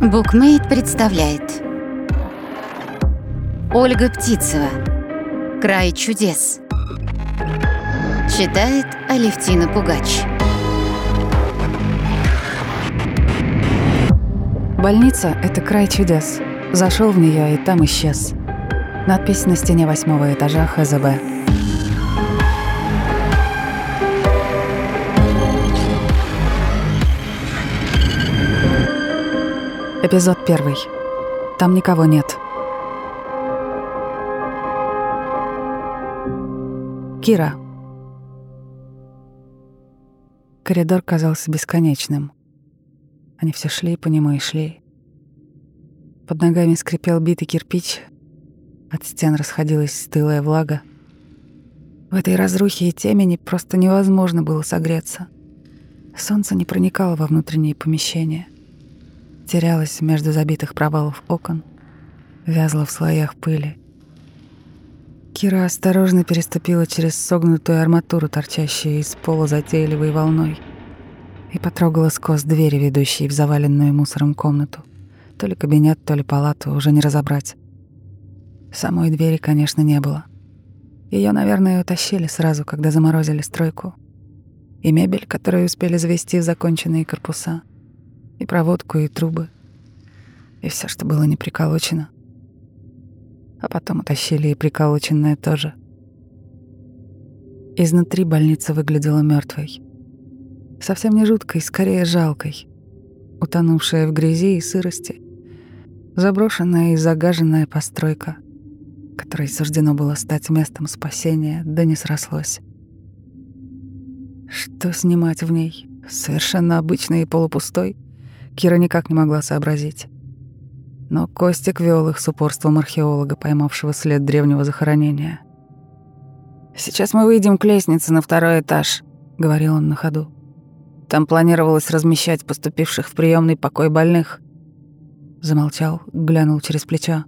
Букмейт представляет Ольга Птицева «Край чудес» Читает Алевтина Пугач Больница — это край чудес. Зашел в нее и там исчез. Надпись на стене восьмого этажа ХЗБ. Эпизод первый. Там никого нет. Кира. Коридор казался бесконечным. Они все шли по нему и шли. Под ногами скрипел битый кирпич, от стен расходилась стылая влага. В этой разрухе и темени просто невозможно было согреться. Солнце не проникало во внутренние помещения, терялось между забитых провалов окон, вязло в слоях пыли. Кира осторожно переступила через согнутую арматуру, торчащую из пола затейливой волной — и потрогала сквозь двери, ведущие в заваленную мусором комнату. То ли кабинет, то ли палату, уже не разобрать. Самой двери, конечно, не было. Ее, наверное, утащили сразу, когда заморозили стройку. И мебель, которую успели завести в законченные корпуса, и проводку, и трубы, и все, что было не приколочено. А потом утащили и приколоченное тоже. Изнутри больница выглядела мертвой. Совсем не жуткой, скорее жалкой. Утонувшая в грязи и сырости. Заброшенная и загаженная постройка, которой суждено было стать местом спасения, да не срослось. Что снимать в ней? Совершенно обычной и полупустой? Кира никак не могла сообразить. Но Костик вел их с упорством археолога, поймавшего след древнего захоронения. «Сейчас мы выйдем к лестнице на второй этаж», — говорил он на ходу. Там планировалось размещать поступивших в приемный покой больных. Замолчал, глянул через плечо.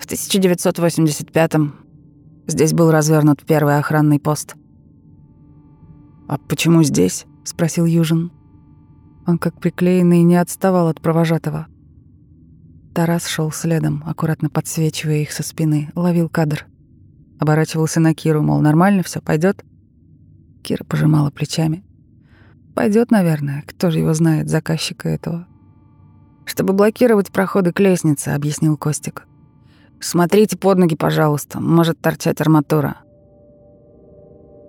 В 1985-м здесь был развернут первый охранный пост. «А почему здесь?» — спросил Южин. Он, как приклеенный, не отставал от провожатого. Тарас шел следом, аккуратно подсвечивая их со спины, ловил кадр. Оборачивался на Киру, мол, нормально, все пойдет. Кира пожимала плечами. Пойдет, наверное, кто же его знает, заказчика этого. Чтобы блокировать проходы к лестнице, объяснил Костик. Смотрите под ноги, пожалуйста, может торчать арматура.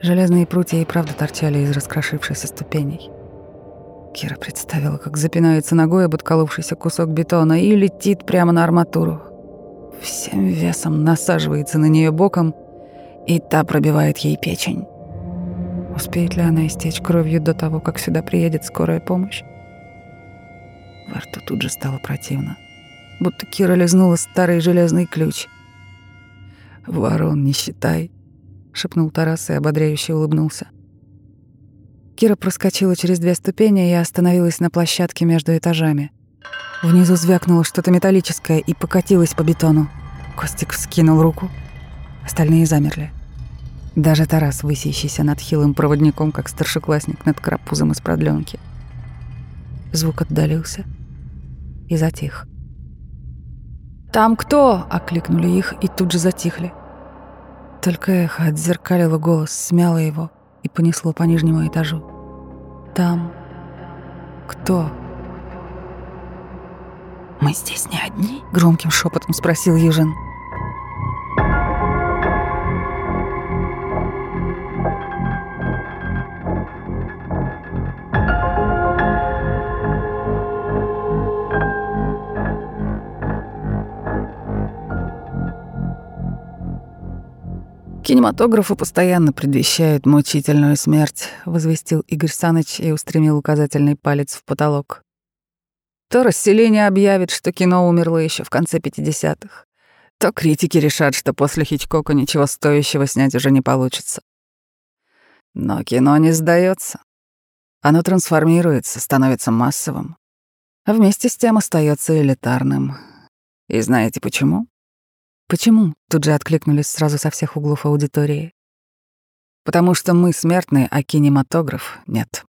Железные прутья и правда торчали из раскрошившихся ступеней. Кира представила, как запинается ногой об отколовшийся кусок бетона и летит прямо на арматуру. Всем весом насаживается на нее боком, и та пробивает ей печень. Успеет ли она истечь кровью до того, как сюда приедет скорая помощь? Во рту тут же стало противно. Будто Кира лизнула старый железный ключ. «Ворон, не считай», — шепнул Тарас и ободряюще улыбнулся. Кира проскочила через две ступени и остановилась на площадке между этажами. Внизу звякнуло что-то металлическое и покатилось по бетону. Костик вскинул руку. Остальные замерли. Даже Тарас, высящийся над хилым проводником, как старшеклассник над крапузом из продленки. Звук отдалился и затих. «Там кто?» — окликнули их и тут же затихли. Только эхо отзеркалило голос, смяло его и понесло по нижнему этажу. «Там кто?» «Мы здесь не одни?» — громким шепотом спросил Южин. «Кинематографы постоянно предвещают мучительную смерть», — возвестил Игорь Саныч и устремил указательный палец в потолок. «То расселение объявит, что кино умерло еще в конце 50-х, то критики решат, что после Хичкока ничего стоящего снять уже не получится. Но кино не сдается. Оно трансформируется, становится массовым, а вместе с тем остается элитарным. И знаете почему? «Почему?» — тут же откликнулись сразу со всех углов аудитории. «Потому что мы смертные, а кинематограф — нет.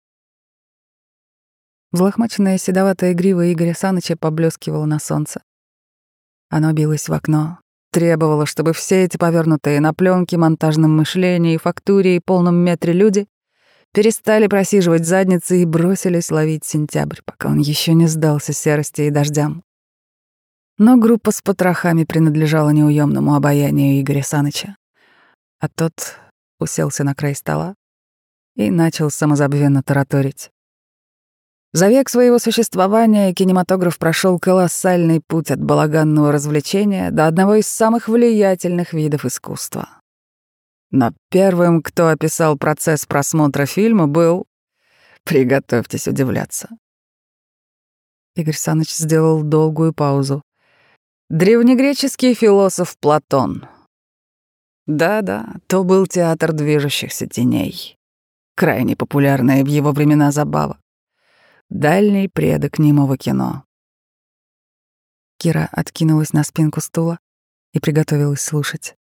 Взлохмаченная седоватая грива Игоря Саныча поблескивала на солнце. Оно билось в окно, требовало, чтобы все эти повернутые на пленке, монтажном мышлении, фактуре и полном метре люди перестали просиживать задницы и бросились ловить сентябрь, пока он еще не сдался серости и дождям. Но группа с потрохами принадлежала неуемному обаянию Игоря Саныча, а тот уселся на край стола и начал самозабвенно тараторить. За век своего существования кинематограф прошел колоссальный путь от балаганного развлечения до одного из самых влиятельных видов искусства. Но первым, кто описал процесс просмотра фильма, был... Приготовьтесь удивляться. Игорь Саныч сделал долгую паузу. Древнегреческий философ Платон. Да-да, то был театр движущихся теней. Крайне популярная в его времена забава дальний предок немого кино. Кира откинулась на спинку стула и приготовилась слушать.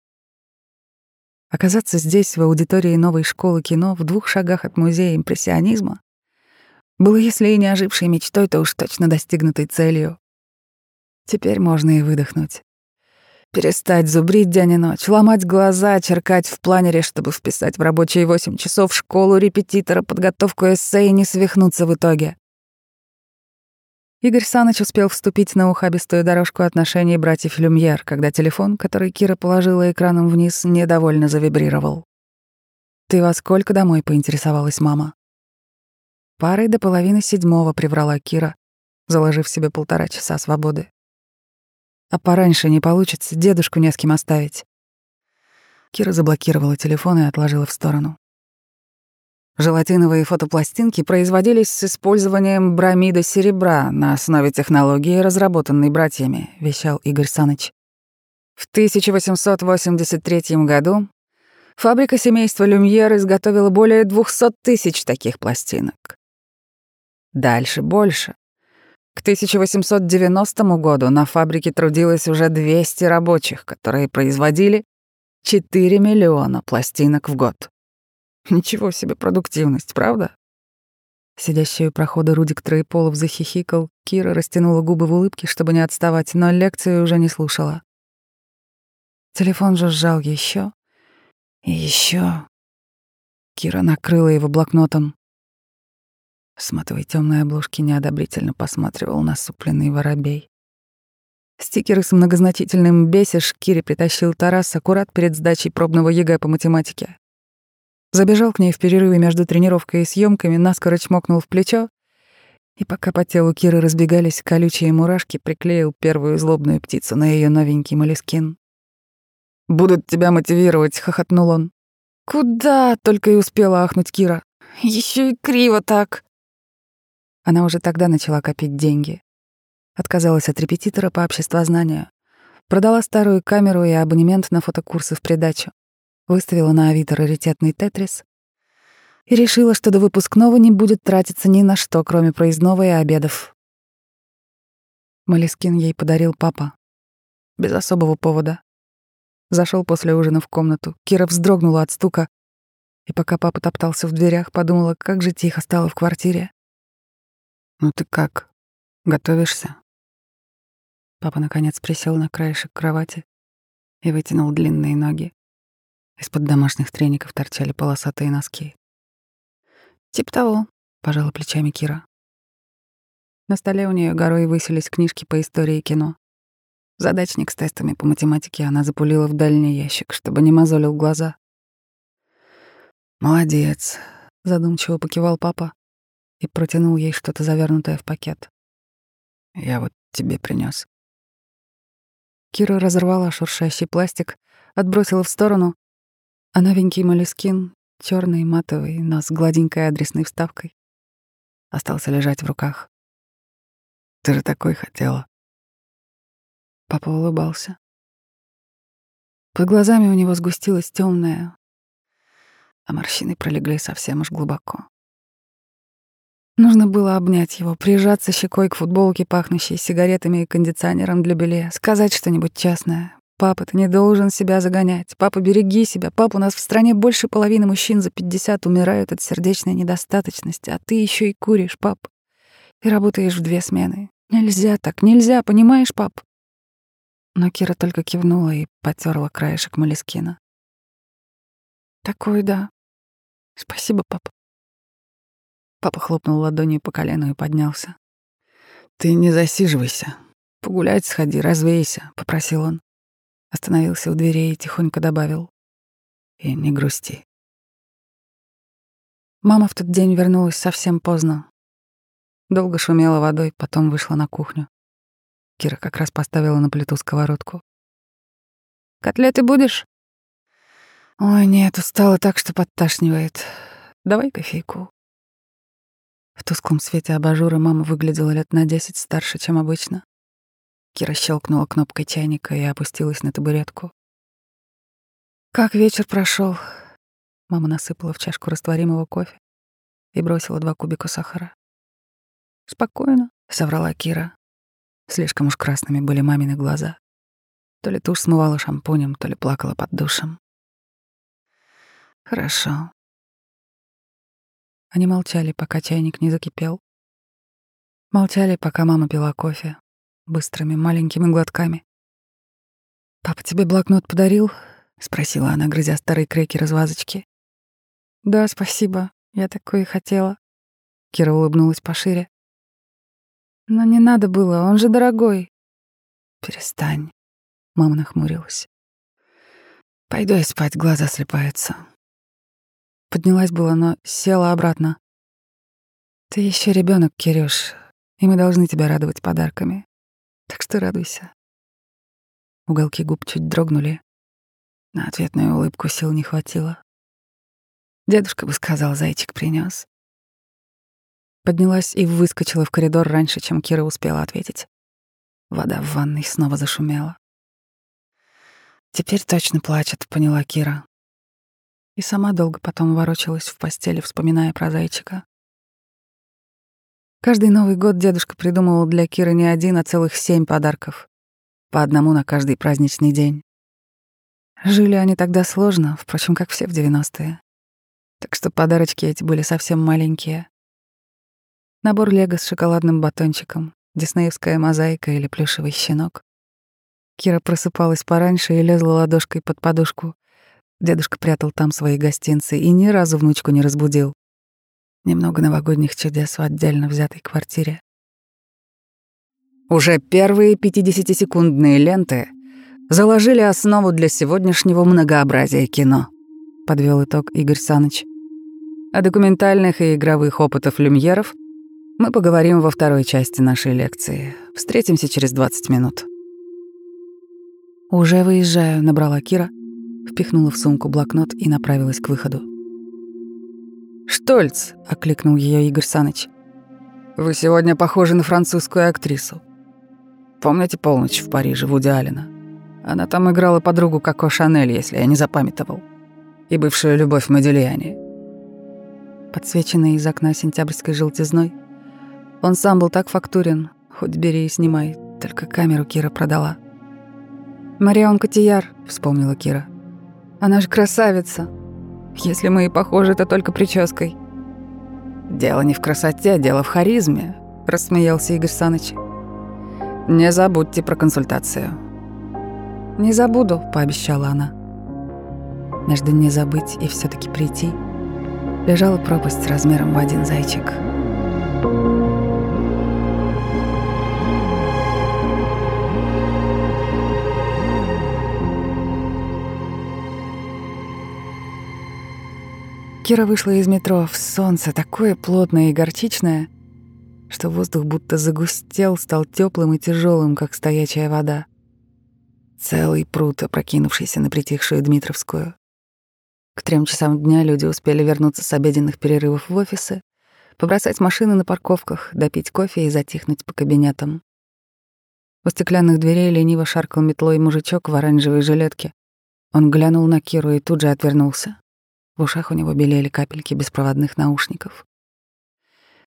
Оказаться здесь, в аудитории новой школы кино, в двух шагах от музея импрессионизма, было, если и не ожившей мечтой, то уж точно достигнутой целью. Теперь можно и выдохнуть. Перестать зубрить день и ночь, ломать глаза, черкать в планере, чтобы вписать в рабочие восемь часов школу репетитора, подготовку эссе и не свихнуться в итоге. Игорь Саныч успел вступить на ухабистую дорожку отношений братьев Люмьер, когда телефон, который Кира положила экраном вниз, недовольно завибрировал. «Ты во сколько домой?» — поинтересовалась мама. Парой до половины седьмого приврала Кира, заложив себе полтора часа свободы. «А пораньше не получится, дедушку не с кем оставить». Кира заблокировала телефон и отложила в сторону. Желатиновые фотопластинки производились с использованием бромида серебра на основе технологии, разработанной братьями, вещал Игорь Саныч. В 1883 году фабрика семейства Люмьер изготовила более 200 тысяч таких пластинок. Дальше больше. К 1890 году на фабрике трудилось уже 200 рабочих, которые производили 4 миллиона пластинок в год. Ничего себе продуктивность, правда? Сидящий у прохода Рудик Троеполов захихикал, Кира растянула губы в улыбке, чтобы не отставать, но лекцию уже не слушала. Телефон жужжал еще и еще. Кира накрыла его блокнотом. С матовой темной обложки неодобрительно посматривал насупленный воробей. Стикеры с многозначительным «бесишь» Кире притащил Тарас аккурат перед сдачей пробного ЕГЭ по математике. Забежал к ней в перерыве между тренировкой и съемками, наскоро чмокнул в плечо, и пока по телу Киры разбегались колючие мурашки, приклеил первую злобную птицу на ее новенький молескин. «Будут тебя мотивировать», — хохотнул он. «Куда?» — только и успела ахнуть Кира. Еще и криво так». Она уже тогда начала копить деньги. Отказалась от репетитора по обществознанию. Продала старую камеру и абонемент на фотокурсы в придачу выставила на Авито раритетный тетрис и решила, что до выпускного не будет тратиться ни на что, кроме проездного и обедов. Малискин ей подарил папа. Без особого повода. Зашел после ужина в комнату. Кира вздрогнула от стука. И пока папа топтался в дверях, подумала, как же тихо стало в квартире. «Ну ты как? Готовишься?» Папа, наконец, присел на краешек кровати и вытянул длинные ноги. Из-под домашних треников торчали полосатые носки. «Тип того», — пожала плечами Кира. На столе у нее горой высились книжки по истории кино. Задачник с тестами по математике она запулила в дальний ящик, чтобы не мозолил глаза. «Молодец», — задумчиво покивал папа и протянул ей что-то завернутое в пакет. «Я вот тебе принес. Кира разорвала шуршащий пластик, отбросила в сторону а новенький молескин, черный, матовый, но с гладенькой адресной вставкой, остался лежать в руках. «Ты же такой хотела». Папа улыбался. Под глазами у него сгустилось темное, а морщины пролегли совсем уж глубоко. Нужно было обнять его, прижаться щекой к футболке, пахнущей сигаретами и кондиционером для белья, сказать что-нибудь частное, Папа, ты не должен себя загонять. Папа, береги себя. Папа, у нас в стране больше половины мужчин за 50 умирают от сердечной недостаточности, а ты еще и куришь, пап. и работаешь в две смены. Нельзя так, нельзя, понимаешь, пап?» Но Кира только кивнула и потерла краешек Малискина. «Такой, да. Спасибо, пап». Папа хлопнул ладонью по колену и поднялся. «Ты не засиживайся. Погулять сходи, развейся», — попросил он. Остановился у дверей и тихонько добавил. «И не грусти». Мама в тот день вернулась совсем поздно. Долго шумела водой, потом вышла на кухню. Кира как раз поставила на плиту сковородку. «Котлеты будешь?» «Ой, нет, устала так, что подташнивает. Давай кофейку». В тусклом свете абажура мама выглядела лет на десять старше, чем обычно. Кира щелкнула кнопкой чайника и опустилась на табуретку. «Как вечер прошел? Мама насыпала в чашку растворимого кофе и бросила два кубика сахара. «Спокойно», — соврала Кира. Слишком уж красными были мамины глаза. То ли тушь смывала шампунем, то ли плакала под душем. Хорошо. Они молчали, пока чайник не закипел. Молчали, пока мама пила кофе быстрыми маленькими глотками. «Папа тебе блокнот подарил?» — спросила она, грызя старый крекер из. «Да, спасибо. Я такое хотела». Кира улыбнулась пошире. Но не надо было, он же дорогой. Перестань. Мама нахмурилась. Пойду я спать, глаза слепаются. Поднялась была, но села обратно. Ты еще ребенок, Кирюш, и мы должны тебя радовать подарками. Так что радуйся. Уголки губ чуть дрогнули. На ответную улыбку сил не хватило. Дедушка бы сказал, зайчик принес. Поднялась и выскочила в коридор раньше, чем Кира успела ответить. Вода в ванной снова зашумела. «Теперь точно плачет», — поняла Кира. И сама долго потом ворочалась в постели, вспоминая про зайчика. Каждый Новый год дедушка придумывал для Киры не один, а целых семь подарков. По одному на каждый праздничный день. Жили они тогда сложно, впрочем, как все в девяностые. Так что подарочки эти были совсем маленькие. Набор лего с шоколадным батончиком, диснеевская мозаика или плюшевый щенок. Кира просыпалась пораньше и лезла ладошкой под подушку. Дедушка прятал там свои гостинцы и ни разу внучку не разбудил. Немного новогодних чудес в отдельно взятой квартире. Уже первые 50-секундные ленты заложили основу для сегодняшнего многообразия кино, подвел итог Игорь Саныч. О документальных и игровых опытах люмьеров мы поговорим во второй части нашей лекции. Встретимся через 20 минут. «Уже выезжаю», — набрала Кира, впихнула в сумку блокнот и направилась к выходу. «Штольц», — окликнул ее Игорь Саныч. «Вы сегодня похожи на французскую актрису. Помните «Полночь в Париже» Вуди Аллена? Она там играла подругу Коко Шанель, если я не запамятовал. И бывшую любовь Модильяне». Подсвеченный из окна сентябрьской желтизной, он сам был так фактурен, хоть бери и снимай, только камеру Кира продала. «Марион Котияр», — вспомнила Кира. «Она же красавица. Если мы и похожи, то только прической». «Дело не в красоте, дело в харизме», — рассмеялся Игорь Саныч. «Не забудьте про консультацию». «Не забуду», — пообещала она. Между «не забыть» и все таки прийти лежала пропасть размером в один зайчик. Кира вышла из метро в солнце, такое плотное и горчичное, что воздух будто загустел, стал теплым и тяжелым, как стоячая вода. Целый пруд, опрокинувшийся на притихшую Дмитровскую. К трем часам дня люди успели вернуться с обеденных перерывов в офисы, побросать машины на парковках, допить кофе и затихнуть по кабинетам. У стеклянных дверей лениво шаркал метлой мужичок в оранжевой жилетке. Он глянул на Киру и тут же отвернулся. В ушах у него белели капельки беспроводных наушников.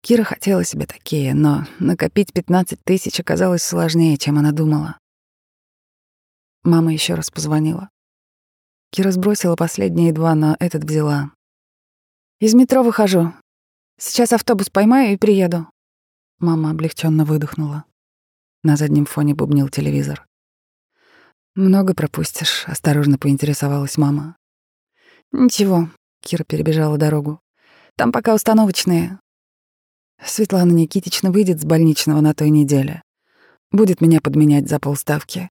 Кира хотела себе такие, но накопить 15 тысяч оказалось сложнее, чем она думала. Мама еще раз позвонила. Кира сбросила последние два, но этот взяла. «Из метро выхожу. Сейчас автобус поймаю и приеду». Мама облегченно выдохнула. На заднем фоне бубнил телевизор. «Много пропустишь», — осторожно поинтересовалась мама. «Ничего», — Кира перебежала дорогу. «Там пока установочные. Светлана Никитична выйдет с больничного на той неделе. Будет меня подменять за полставки».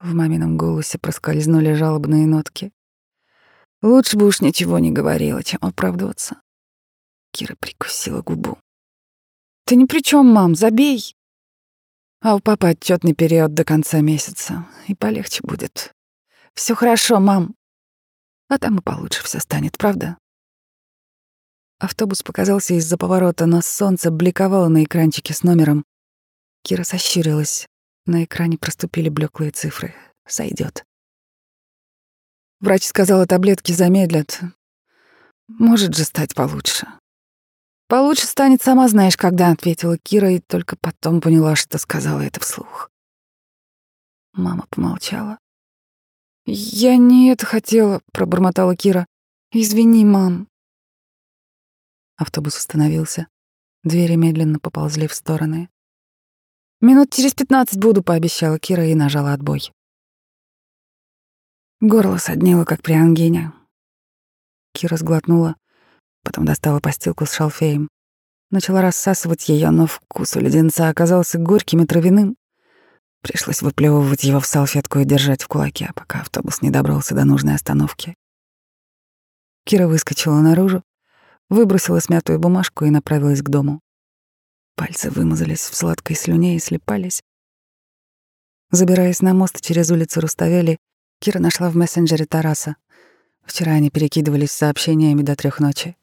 В мамином голосе проскользнули жалобные нотки. Лучше бы уж ничего не говорила, чем оправдываться. Кира прикусила губу. «Ты ни при чем, мам, забей!» А у папы отчетный период до конца месяца, и полегче будет. Все хорошо, мам. А там и получше все станет, правда? Автобус показался из-за поворота, но солнце бликовало на экранчике с номером. Кира сощурилась. На экране проступили блеклые цифры. Сойдет. Врач сказала, таблетки замедлят. Может же стать получше. Получше станет, сама знаешь, когда, ответила Кира, и только потом поняла, что сказала это вслух. Мама помолчала. Я не это хотела, пробормотала Кира. Извини, мам. Автобус остановился. Двери медленно поползли в стороны. «Минут через пятнадцать буду», — пообещала Кира и нажала отбой. Горло соднило, как при ангине. Кира сглотнула, потом достала постилку с шалфеем. Начала рассасывать ее, но вкус у леденца оказался горьким и травяным. Пришлось выплевывать его в салфетку и держать в кулаке, пока автобус не добрался до нужной остановки. Кира выскочила наружу, выбросила смятую бумажку и направилась к дому. Пальцы вымазались в сладкой слюне и слепались. Забираясь на мост через улицу Руставели, Кира нашла в мессенджере Тараса. Вчера они перекидывались сообщениями до трех ночи.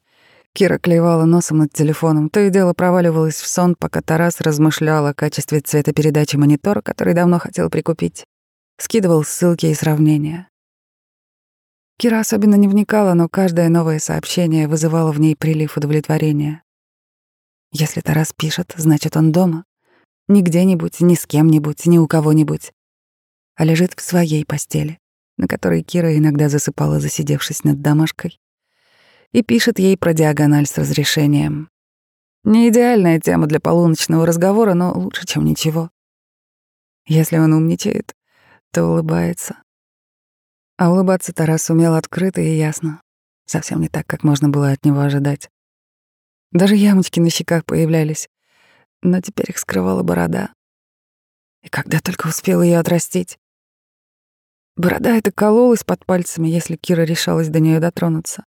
Кира клевала носом над телефоном, то и дело проваливалась в сон, пока Тарас размышлял о качестве цветопередачи монитора, который давно хотел прикупить. Скидывал ссылки и сравнения. Кира особенно не вникала, но каждое новое сообщение вызывало в ней прилив удовлетворения. Если Тарас пишет, значит, он дома. Не где-нибудь, ни с кем-нибудь, ни у кого-нибудь, а лежит в своей постели на которой Кира иногда засыпала, засидевшись над домашкой, и пишет ей про диагональ с разрешением. Не идеальная тема для полуночного разговора, но лучше, чем ничего. Если он умничает, то улыбается. А улыбаться Тарас умел открыто и ясно, совсем не так, как можно было от него ожидать. Даже ямочки на щеках появлялись, но теперь их скрывала борода. И когда только успел ее отрастить. Борода эта кололась под пальцами, если Кира решалась до нее дотронуться.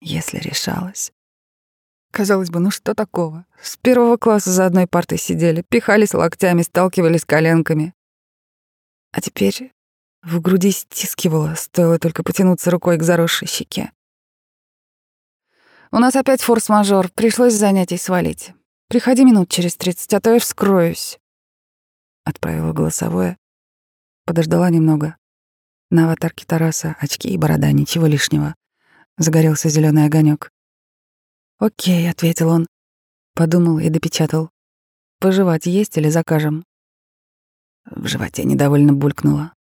Если решалась. Казалось бы, ну что такого? С первого класса за одной партой сидели, пихались локтями, сталкивались коленками. А теперь в груди стискивало, стоило только потянуться рукой к заросшей щеке. «У нас опять форс-мажор, пришлось занятий свалить. Приходи минут через тридцать, а то я вскроюсь». Отправила голосовое, Подождала немного. На аватарке Тараса очки и борода, ничего лишнего. Загорелся зеленый огонек. «Окей», — ответил он. Подумал и допечатал. «Пожевать есть или закажем?» В животе недовольно булькнуло.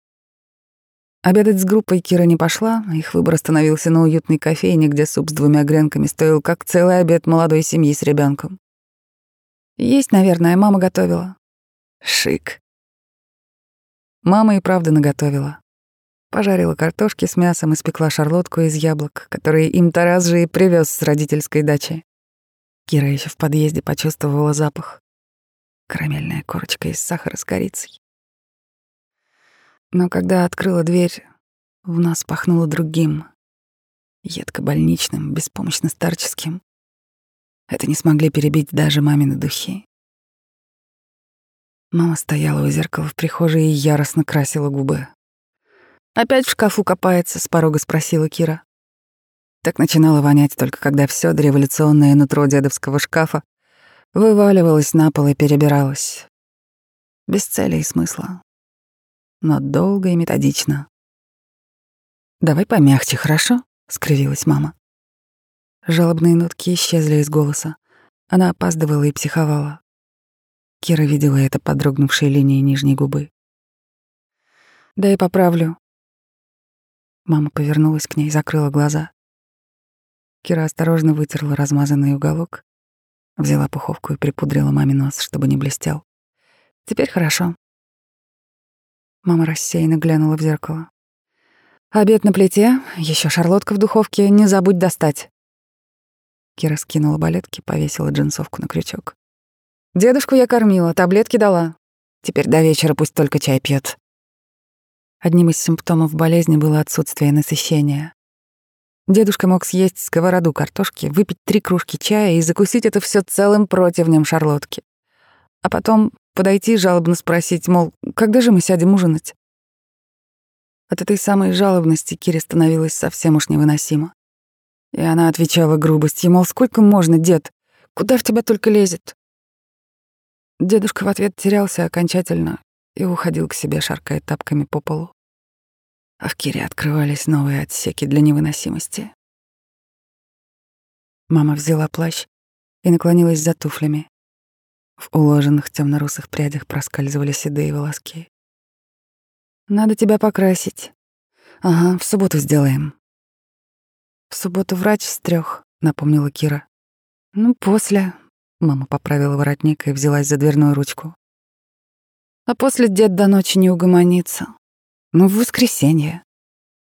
Обедать с группой Кира не пошла, их выбор остановился на уютной кофейне, где суп с двумя гренками стоил как целый обед молодой семьи с ребенком. Есть, наверное, мама готовила. Шик. Мама и правда наготовила. Пожарила картошки с мясом и спекла шарлотку из яблок, которые им Тарас же и привез с родительской дачи. Кира еще в подъезде почувствовала запах. Карамельная корочка из сахара с корицей. Но когда открыла дверь, в нас пахнуло другим. Едко-больничным, беспомощно-старческим. Это не смогли перебить даже мамины духи. Мама стояла у зеркала в прихожей и яростно красила губы. «Опять в шкафу копается?» — с порога спросила Кира. Так начинало вонять только когда все дореволюционное нутро дедовского шкафа вываливалось на пол и перебиралось. Без цели и смысла. Но долго и методично. «Давай помягче, хорошо?» — скривилась мама. Жалобные нотки исчезли из голоса. Она опаздывала и психовала. Кира видела это под дрогнувшей линией нижней губы. «Да и поправлю». Мама повернулась к ней, закрыла глаза. Кира осторожно вытерла размазанный уголок Взяла пуховку и припудрила маме нос, чтобы не блестел. Теперь хорошо. Мама рассеянно глянула в зеркало. Обед на плите, еще шарлотка в духовке, не забудь достать. Кира скинула балетки, повесила джинсовку на крючок. Дедушку я кормила, таблетки дала. Теперь до вечера пусть только чай пьет. Одним из симптомов болезни было отсутствие насыщения. Дедушка мог съесть сковороду картошки, выпить три кружки чая и закусить это все целым противнем шарлотки. А потом подойти жалобно спросить, мол, когда же мы сядем ужинать? От этой самой жалобности Кире становилось совсем уж невыносимо. И она отвечала грубостью, мол, сколько можно, дед? Куда в тебя только лезет? Дедушка в ответ терялся окончательно и уходил к себе, шаркая тапками по полу а в Кире открывались новые отсеки для невыносимости. Мама взяла плащ и наклонилась за туфлями. В уложенных темно-русых прядях проскальзывали седые волоски. «Надо тебя покрасить. Ага, в субботу сделаем». «В субботу врач с трех, напомнила Кира. «Ну, после...» — мама поправила воротник и взялась за дверную ручку. «А после дед до ночи не угомонится. Ну, в воскресенье.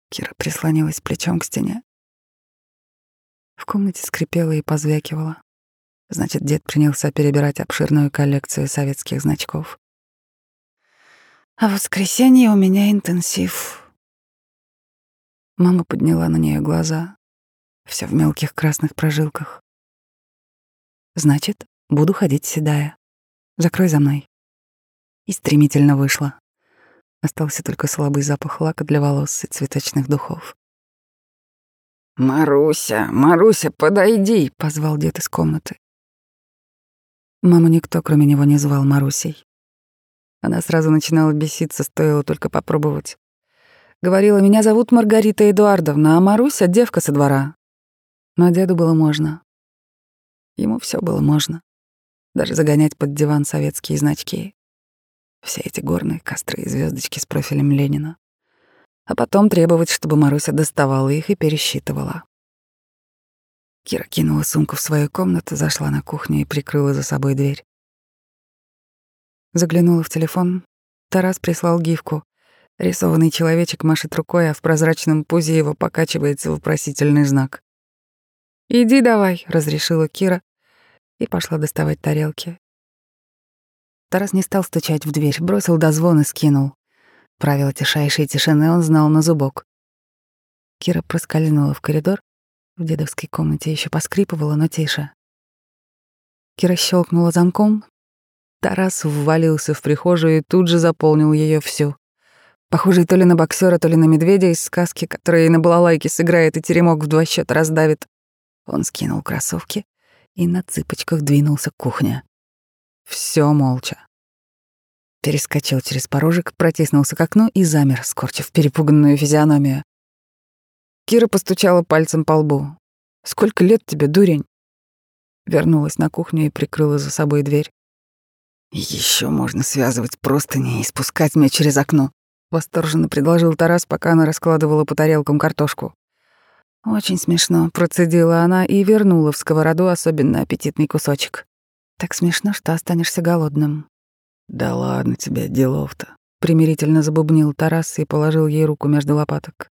Кира прислонилась плечом к стене. В комнате скрипело и позвякивало. Значит, дед принялся перебирать обширную коллекцию советских значков. А в воскресенье у меня интенсив. Мама подняла на нее глаза. Все в мелких красных прожилках. Значит, буду ходить седая. Закрой за мной. И стремительно вышла. Остался только слабый запах лака для волос и цветочных духов. «Маруся, Маруся, подойди!» — позвал дед из комнаты. Маму никто, кроме него, не звал Марусей. Она сразу начинала беситься, стоило только попробовать. Говорила, меня зовут Маргарита Эдуардовна, а Маруся — девка со двора. Но деду было можно. Ему все было можно. Даже загонять под диван советские значки. Все эти горные костры и звездочки с профилем Ленина. А потом требовать, чтобы Маруся доставала их и пересчитывала. Кира кинула сумку в свою комнату, зашла на кухню и прикрыла за собой дверь. Заглянула в телефон. Тарас прислал гифку. Рисованный человечек машет рукой, а в прозрачном пузе его покачивается вопросительный знак. «Иди давай», — разрешила Кира и пошла доставать тарелки. Тарас не стал стучать в дверь, бросил дозвон и скинул. Правила тишайшей тишины он знал на зубок. Кира проскользнула в коридор. В дедовской комнате еще поскрипывала, но тише. Кира щелкнула замком. Тарас ввалился в прихожую и тут же заполнил ее всю. Похожий то ли на боксера, то ли на медведя из сказки, который на балалайке сыграет и теремок в два счета раздавит. Он скинул кроссовки и на цыпочках двинулся к кухне. Все молча. Перескочил через порожек, протиснулся к окну и замер, скорчив перепуганную физиономию. Кира постучала пальцем по лбу. «Сколько лет тебе, дурень?» Вернулась на кухню и прикрыла за собой дверь. Еще можно связывать простыни и спускать меня через окно», — восторженно предложил Тарас, пока она раскладывала по тарелкам картошку. Очень смешно, процедила она и вернула в сковороду особенно аппетитный кусочек. Так смешно, что останешься голодным. Да ладно тебе, делов-то. Примирительно забубнил Тарас и положил ей руку между лопаток.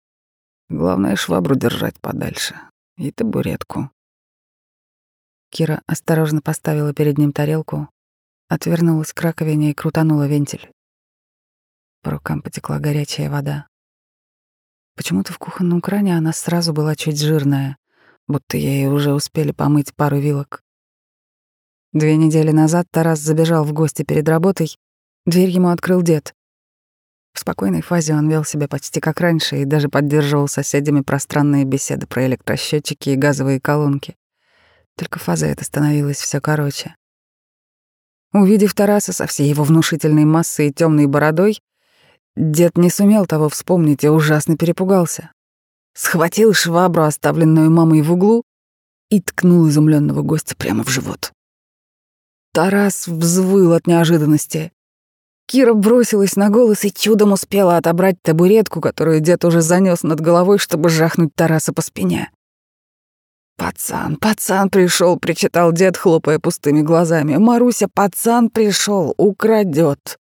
Главное, швабру держать подальше. И табуретку. Кира осторожно поставила перед ним тарелку, отвернулась к раковине и крутанула вентиль. По рукам потекла горячая вода. Почему-то в кухонном кране она сразу была чуть жирная, будто ей уже успели помыть пару вилок. Две недели назад Тарас забежал в гости перед работой. Дверь ему открыл дед. В спокойной фазе он вел себя почти как раньше и даже поддерживал соседями пространные беседы про электросчетчики и газовые колонки. Только фаза эта становилась все короче. Увидев Тараса со всей его внушительной массой и темной бородой, дед не сумел того вспомнить и ужасно перепугался. Схватил швабру, оставленную мамой в углу, и ткнул изумленного гостя прямо в живот. Тарас взвыл от неожиданности. Кира бросилась на голос и чудом успела отобрать табуретку, которую дед уже занес над головой, чтобы жахнуть Тараса по спине. «Пацан, пацан пришел, причитал дед, хлопая пустыми глазами. «Маруся, пацан пришел, украдет.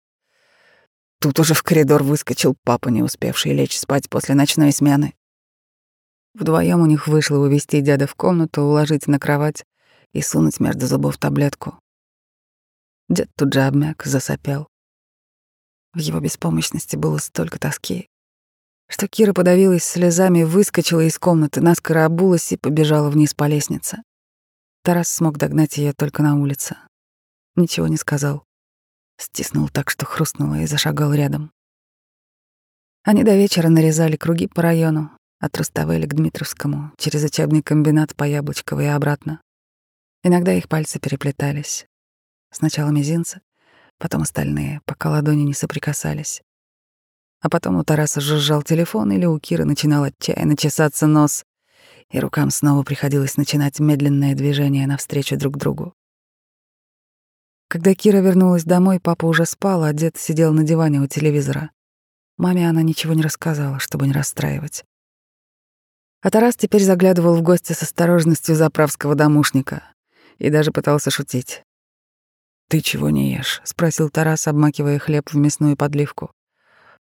Тут уже в коридор выскочил папа, не успевший лечь спать после ночной смены. Вдвоем у них вышло увести дяда в комнату, уложить на кровать и сунуть между зубов таблетку. Дед тут же обмяк, засопел. В его беспомощности было столько тоски, что Кира подавилась слезами, выскочила из комнаты, наскоро обулась и побежала вниз по лестнице. Тарас смог догнать ее только на улице. Ничего не сказал. Стиснул так, что хрустнуло, и зашагал рядом. Они до вечера нарезали круги по району, от Руставели к Дмитровскому, через учебный комбинат по Яблочковой и обратно. Иногда их пальцы переплетались. Сначала мизинцы, потом остальные, пока ладони не соприкасались. А потом у Тараса жужжал телефон или у Киры начинал отчаянно чесаться нос, и рукам снова приходилось начинать медленное движение навстречу друг другу. Когда Кира вернулась домой, папа уже спал, а дед сидел на диване у телевизора. Маме она ничего не рассказала, чтобы не расстраивать. А Тарас теперь заглядывал в гости с осторожностью заправского домушника и даже пытался шутить. «Ты чего не ешь?» — спросил Тарас, обмакивая хлеб в мясную подливку.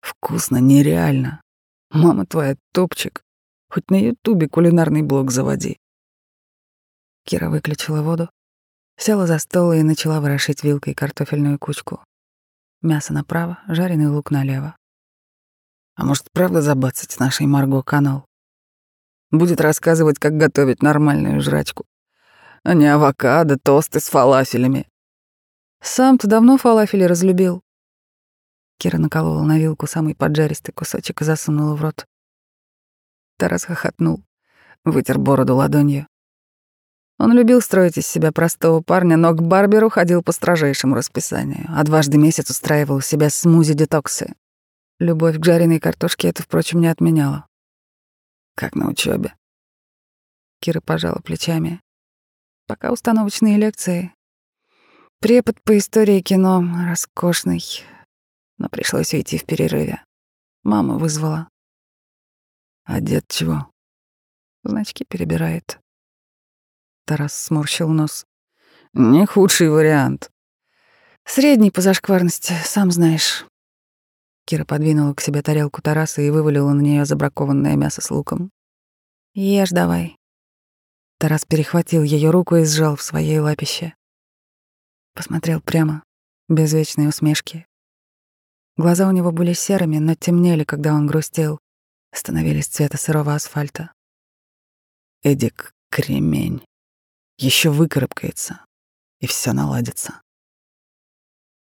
Вкусно, нереально. Мама твоя топчик. Хоть на ютубе кулинарный блог заводи. Кира выключила воду, села за стол и начала ворошить вилкой картофельную кучку. Мясо направо, жареный лук налево. А может, правда забацать нашей Марго канал? Будет рассказывать, как готовить нормальную жрачку, а не авокадо, тосты с фалафелями. Сам-то давно фалафели разлюбил. Кира наколола на вилку самый поджаристый кусочек и засунула в рот. Тарас хохотнул, вытер бороду ладонью. Он любил строить из себя простого парня, но к барберу ходил по строжайшему расписанию, а дважды месяц устраивал у себя смузи-детоксы. Любовь к жареной картошке это, впрочем, не отменяла. Как на учебе. Кира пожала плечами. Пока установочные лекции. Препод по истории кино роскошный, но пришлось уйти в перерыве. Мама вызвала. А дед чего? Значки перебирает. Тарас сморщил нос. Не худший вариант. Средний по зашкварности, сам знаешь. Кира подвинула к себе тарелку Тараса и вывалила на нее забракованное мясо с луком. Ешь давай. Тарас перехватил ее руку и сжал в своей лапище. Посмотрел прямо, без вечной усмешки, Глаза у него были серыми, но темнели, когда он грустил, становились цвета сырого асфальта. Эдик — кремень. Еще выкарабкается, и все наладится.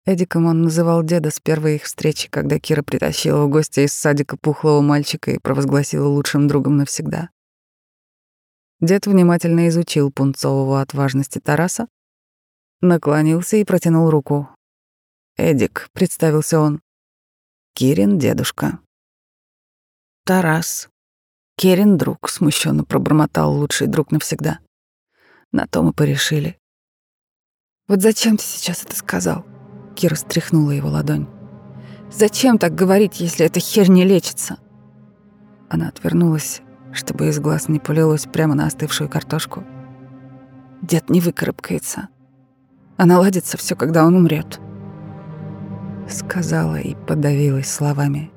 Эдиком он называл деда с первой их встречи, когда Кира притащила в гости из садика пухлого мальчика и провозгласила лучшим другом навсегда. Дед внимательно изучил пунцового от важности Тараса, наклонился и протянул руку. «Эдик», — представился он. Кирин дедушка. Тарас. Кирин друг, смущенно пробормотал лучший друг навсегда. На то мы порешили. Вот зачем ты сейчас это сказал? Кира стряхнула его ладонь. Зачем так говорить, если эта херь не лечится? Она отвернулась, чтобы из глаз не полилось прямо на остывшую картошку. Дед не выкарабкается. А наладится все, когда он умрет сказала и подавилась словами.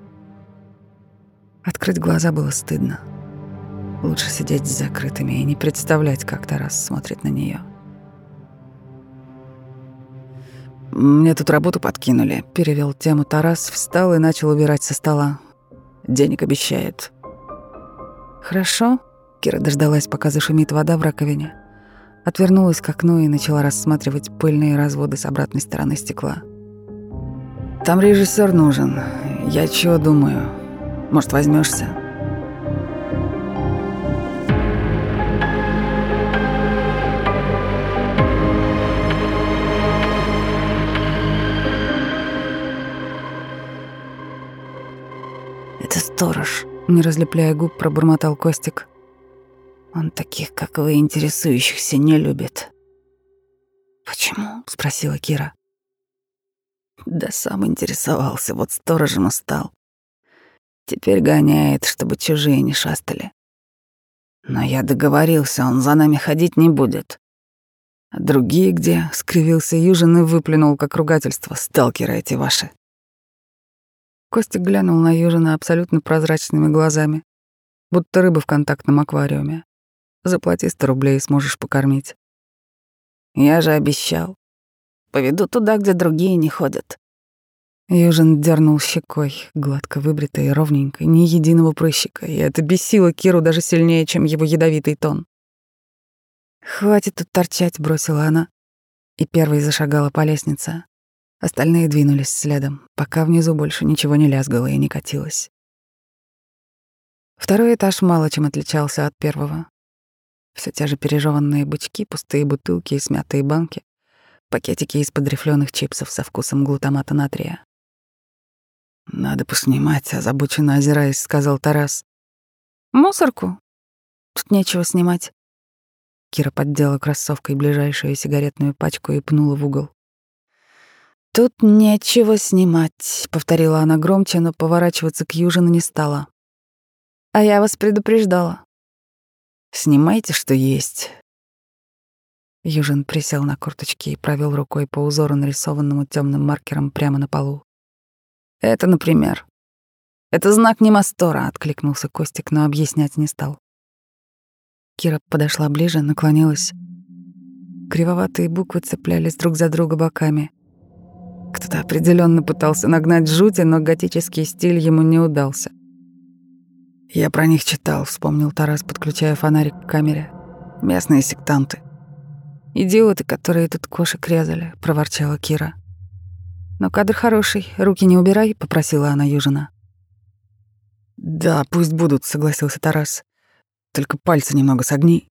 Открыть глаза было стыдно. Лучше сидеть с закрытыми и не представлять, как Тарас смотрит на нее. «Мне тут работу подкинули», — перевел тему Тарас, встал и начал убирать со стола. «Денег обещает». «Хорошо», — Кира дождалась, пока зашумит вода в раковине. Отвернулась к окну и начала рассматривать пыльные разводы с обратной стороны стекла. Там режиссер нужен. Я чего думаю? Может, возьмешься? Это сторож, не разлепляя губ, пробормотал Костик. Он таких, как вы, интересующихся не любит. Почему? спросила Кира. Да сам интересовался, вот сторожем и стал. Теперь гоняет, чтобы чужие не шастали. Но я договорился, он за нами ходить не будет. А другие где? Скривился Южин и выплюнул как ругательство. Сталкеры эти ваши. Костя глянул на Южина абсолютно прозрачными глазами, будто рыба в контактном аквариуме. Заплати сто рублей и сможешь покормить. Я же обещал. Поведу туда, где другие не ходят. Южин дернул щекой, гладко выбритой и ровненькой, ни единого прыщика, и это бесило Киру даже сильнее, чем его ядовитый тон. «Хватит тут торчать», — бросила она, и первой зашагала по лестнице. Остальные двинулись следом, пока внизу больше ничего не лязгало и не катилось. Второй этаж мало чем отличался от первого. Все те же пережеванные бычки, пустые бутылки и смятые банки, пакетики из-под рифленых чипсов со вкусом глутамата натрия. «Надо поснимать», — озабоченно озираясь, сказал Тарас. «Мусорку? Тут нечего снимать». Кира поддела кроссовкой ближайшую сигаретную пачку и пнула в угол. «Тут нечего снимать», — повторила она громче, но поворачиваться к Южину не стала. «А я вас предупреждала». «Снимайте, что есть». Южин присел на корточки и провел рукой по узору, нарисованному темным маркером прямо на полу. «Это, например». «Это знак Немастора», — откликнулся Костик, но объяснять не стал. Кира подошла ближе, наклонилась. Кривоватые буквы цеплялись друг за друга боками. Кто-то определенно пытался нагнать жути, но готический стиль ему не удался. «Я про них читал», — вспомнил Тарас, подключая фонарик к камере. «Местные сектанты». «Идиоты, которые тут кошек резали», — проворчала Кира. «Но кадр хороший, руки не убирай», — попросила она Южина. «Да, пусть будут», — согласился Тарас. «Только пальцы немного согни».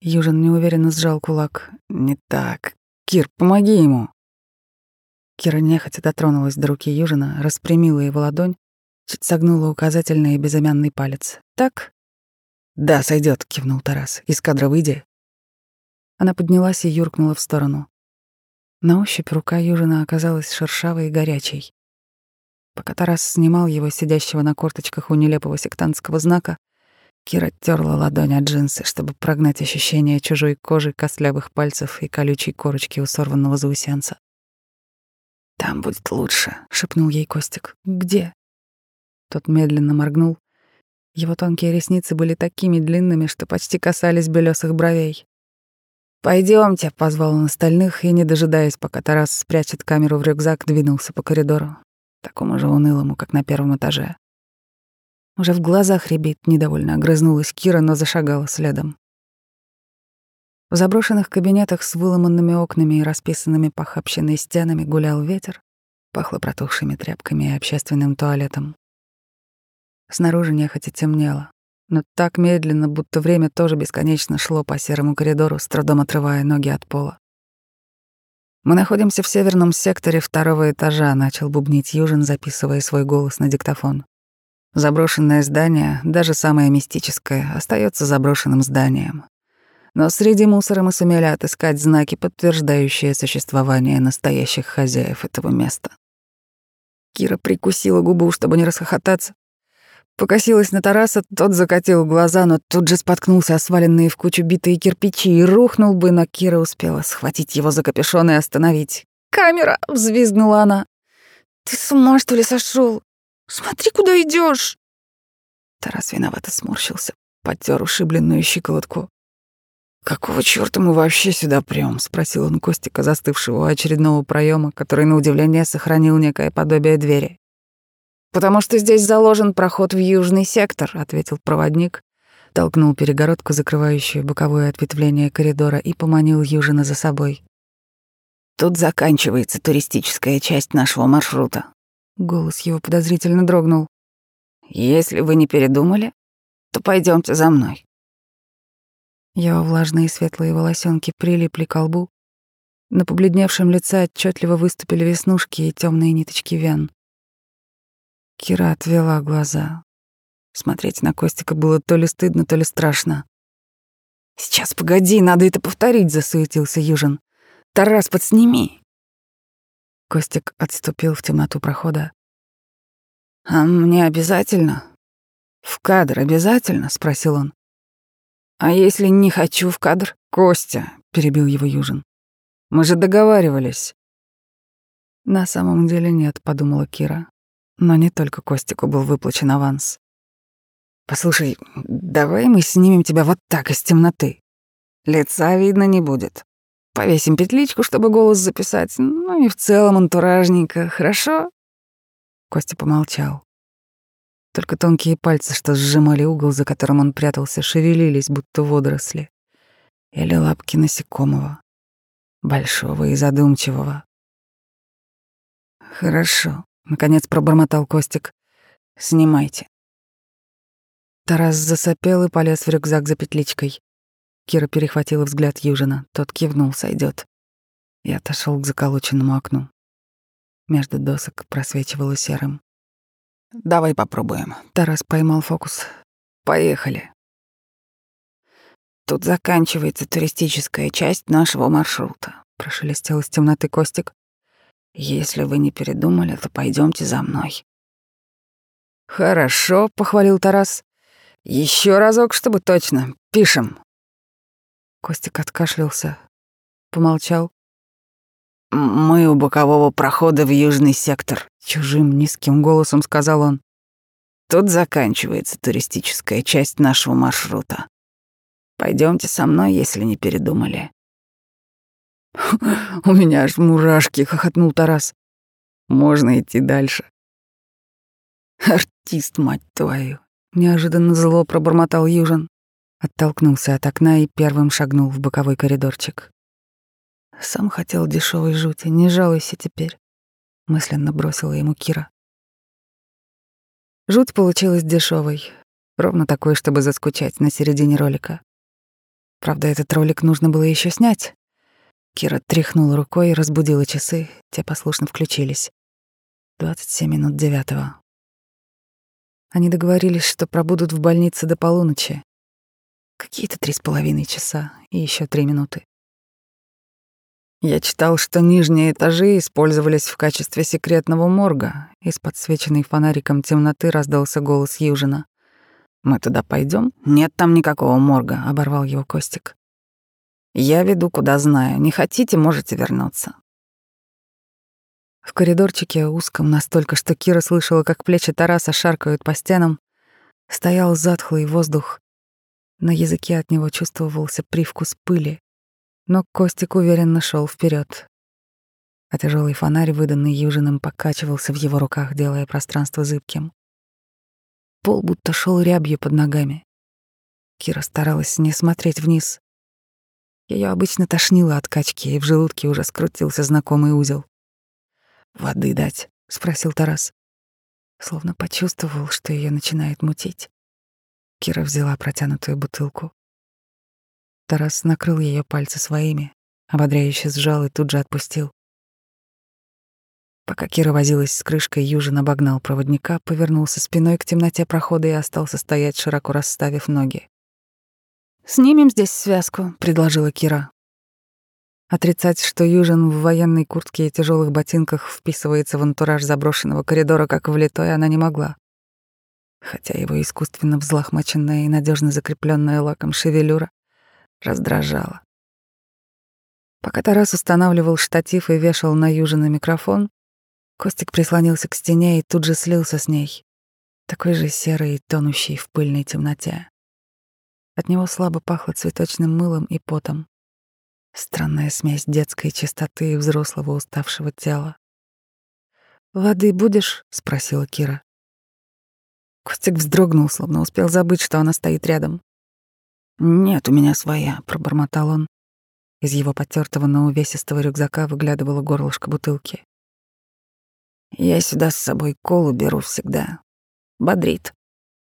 Южин неуверенно сжал кулак. «Не так. Кир, помоги ему». Кира нехотя дотронулась до руки Южина, распрямила его ладонь, согнула указательный и безымянный палец. «Так?» «Да, сойдет, кивнул Тарас. «Из кадра выйди». Она поднялась и юркнула в сторону. На ощупь рука Южина оказалась шершавой и горячей. Пока Тарас снимал его, сидящего на корточках у нелепого сектантского знака, Кира терла ладонь от джинсы, чтобы прогнать ощущение чужой кожи, костлявых пальцев и колючей корочки у сорванного заусенца. «Там будет лучше», — шепнул ей Костик. «Где?» Тот медленно моргнул. Его тонкие ресницы были такими длинными, что почти касались белесых бровей. Пойдемте, позвал он остальных и, не дожидаясь, пока Тарас спрячет камеру в рюкзак, двинулся по коридору, такому же унылому, как на первом этаже. Уже в глазах рябит, недовольно огрызнулась Кира, но зашагала следом. В заброшенных кабинетах с выломанными окнами и расписанными похабщенной стенами гулял ветер, пахло протухшими тряпками и общественным туалетом. Снаружи нехотя темнело, но так медленно, будто время тоже бесконечно шло по серому коридору, с трудом отрывая ноги от пола. «Мы находимся в северном секторе второго этажа», — начал бубнить Южин, записывая свой голос на диктофон. «Заброшенное здание, даже самое мистическое, остается заброшенным зданием. Но среди мусора мы сумели отыскать знаки, подтверждающие существование настоящих хозяев этого места. Кира прикусила губу, чтобы не расхохотаться. Покосилась на Тараса, тот закатил глаза, но тут же споткнулся о сваленные в кучу битые кирпичи и рухнул бы, но Кира успела схватить его за капюшон и остановить. «Камера!» — взвизгнула она. «Ты с ума, что ли, сошел? Смотри, куда идешь! Тарас виновато сморщился, потер ушибленную щиколотку. «Какого чёрта мы вообще сюда прём?» — спросил он Костика, застывшего у очередного проема, который, на удивление, сохранил некое подобие двери. «Потому что здесь заложен проход в южный сектор», — ответил проводник, толкнул перегородку, закрывающую боковое ответвление коридора, и поманил Южина за собой. «Тут заканчивается туристическая часть нашего маршрута». Голос его подозрительно дрогнул. «Если вы не передумали, то пойдемте за мной». Его влажные светлые волосенки прилипли к лбу. На побледневшем лице отчетливо выступили веснушки и темные ниточки вен. Кира отвела глаза. Смотреть на Костика было то ли стыдно, то ли страшно. «Сейчас, погоди, надо это повторить», — засуетился Южин. «Тарас, подсними!» Костик отступил в темноту прохода. «А мне обязательно? В кадр обязательно?» — спросил он. А если не хочу в кадр? Костя, перебил его Южин. Мы же договаривались. На самом деле нет, подумала Кира. Но не только Костику был выплачен аванс. Послушай, давай мы снимем тебя вот так из темноты. Лица видно не будет. Повесим петличку, чтобы голос записать. Ну и в целом антуражненько, хорошо? Костя помолчал. Только тонкие пальцы, что сжимали угол, за которым он прятался, шевелились, будто водоросли. Или лапки насекомого, большого и задумчивого. «Хорошо», — наконец пробормотал Костик. «Снимайте». Тарас засопел и полез в рюкзак за петличкой. Кира перехватила взгляд Южина. Тот кивнул, сойдет. И отошел к заколоченному окну. Между досок просвечивало серым. Давай попробуем. Тарас поймал фокус. Поехали. Тут заканчивается туристическая часть нашего маршрута, прошелестел из темноты Костик. Если вы не передумали, то пойдемте за мной. Хорошо, похвалил Тарас. Еще разок, чтобы точно. Пишем. Костик откашлялся, помолчал. Мы у бокового прохода в южный сектор, чужим низким голосом сказал он. Тут заканчивается туристическая часть нашего маршрута. Пойдемте со мной, если не передумали. У меня аж мурашки, хохотнул Тарас. Можно идти дальше. Артист, мать твою. Неожиданно зло пробормотал Южин. Оттолкнулся от окна и первым шагнул в боковой коридорчик. Сам хотел дешевой жути, не жалуйся теперь, мысленно бросила ему Кира. Жуть получилась дешевой, ровно такой, чтобы заскучать на середине ролика. Правда, этот ролик нужно было еще снять. Кира тряхнула рукой и разбудила часы, те послушно включились. 27 минут девятого. Они договорились, что пробудут в больнице до полуночи. Какие-то три с половиной часа и еще три минуты. Я читал, что нижние этажи использовались в качестве секретного морга. Из подсвеченной фонариком темноты раздался голос Южина. «Мы туда пойдем? «Нет там никакого морга», — оборвал его Костик. «Я веду, куда знаю. Не хотите, можете вернуться». В коридорчике, узком настолько, что Кира слышала, как плечи Тараса шаркают по стенам, стоял затхлый воздух. На языке от него чувствовался привкус пыли но Костик уверенно шел вперед. А тяжелый фонарь, выданный Южиным, покачивался в его руках, делая пространство зыбким. Пол будто шел рябью под ногами. Кира старалась не смотреть вниз. Ее обычно тошнило от качки, и в желудке уже скрутился знакомый узел. «Воды дать?» — спросил Тарас. Словно почувствовал, что ее начинает мутить. Кира взяла протянутую бутылку. Тарас накрыл ее пальцы своими, ободряюще сжал и тут же отпустил. Пока Кира возилась с крышкой, Южин обогнал проводника, повернулся спиной к темноте прохода и остался стоять, широко расставив ноги. «Снимем здесь связку», — предложила Кира. Отрицать, что Южин в военной куртке и тяжелых ботинках вписывается в антураж заброшенного коридора, как влитой, она не могла. Хотя его искусственно взлохмаченная и надежно закрепленная лаком шевелюра раздражало. Пока Тарас устанавливал штатив и вешал на Южина микрофон, Костик прислонился к стене и тут же слился с ней, такой же серый и тонущий в пыльной темноте. От него слабо пахло цветочным мылом и потом. Странная смесь детской чистоты и взрослого уставшего тела. «Воды будешь?» — спросила Кира. Костик вздрогнул, словно успел забыть, что она стоит рядом. «Нет, у меня своя», — пробормотал он. Из его потертого, но увесистого рюкзака выглядывало горлышко бутылки. «Я сюда с собой колу беру всегда. Бодрит.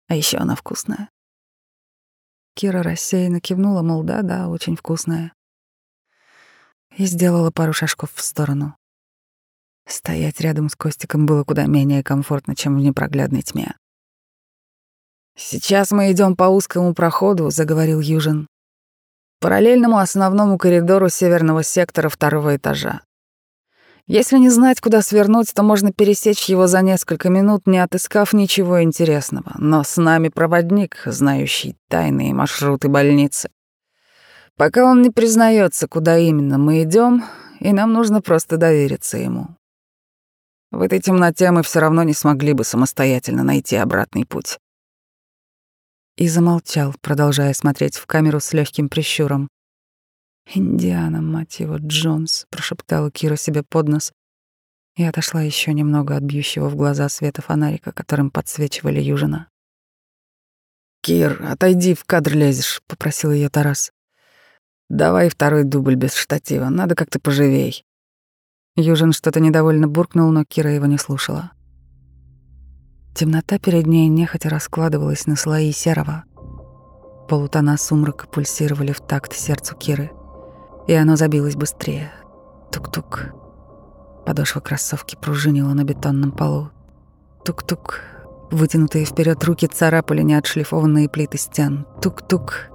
А еще она вкусная». Кира рассеянно кивнула, мол, да-да, очень вкусная. И сделала пару шажков в сторону. Стоять рядом с Костиком было куда менее комфортно, чем в непроглядной тьме. «Сейчас мы идем по узкому проходу», — заговорил Южин. «Параллельному основному коридору северного сектора второго этажа. Если не знать, куда свернуть, то можно пересечь его за несколько минут, не отыскав ничего интересного. Но с нами проводник, знающий тайные маршруты больницы. Пока он не признается, куда именно мы идем, и нам нужно просто довериться ему. В этой темноте мы все равно не смогли бы самостоятельно найти обратный путь. И замолчал, продолжая смотреть в камеру с легким прищуром. «Индиана, мать его, Джонс», — прошептала Кира себе под нос и отошла еще немного от бьющего в глаза света фонарика, которым подсвечивали Южина. «Кир, отойди, в кадр лезешь», — попросил ее Тарас. «Давай второй дубль без штатива, надо как-то поживей». Южин что-то недовольно буркнул, но Кира его не слушала. Темнота перед ней нехотя раскладывалась на слои серого. Полутона сумрака пульсировали в такт сердцу Киры, и оно забилось быстрее. Тук-тук. Подошва кроссовки пружинила на бетонном полу. Тук-тук. Вытянутые вперед руки царапали неотшлифованные плиты стен. Тук-тук.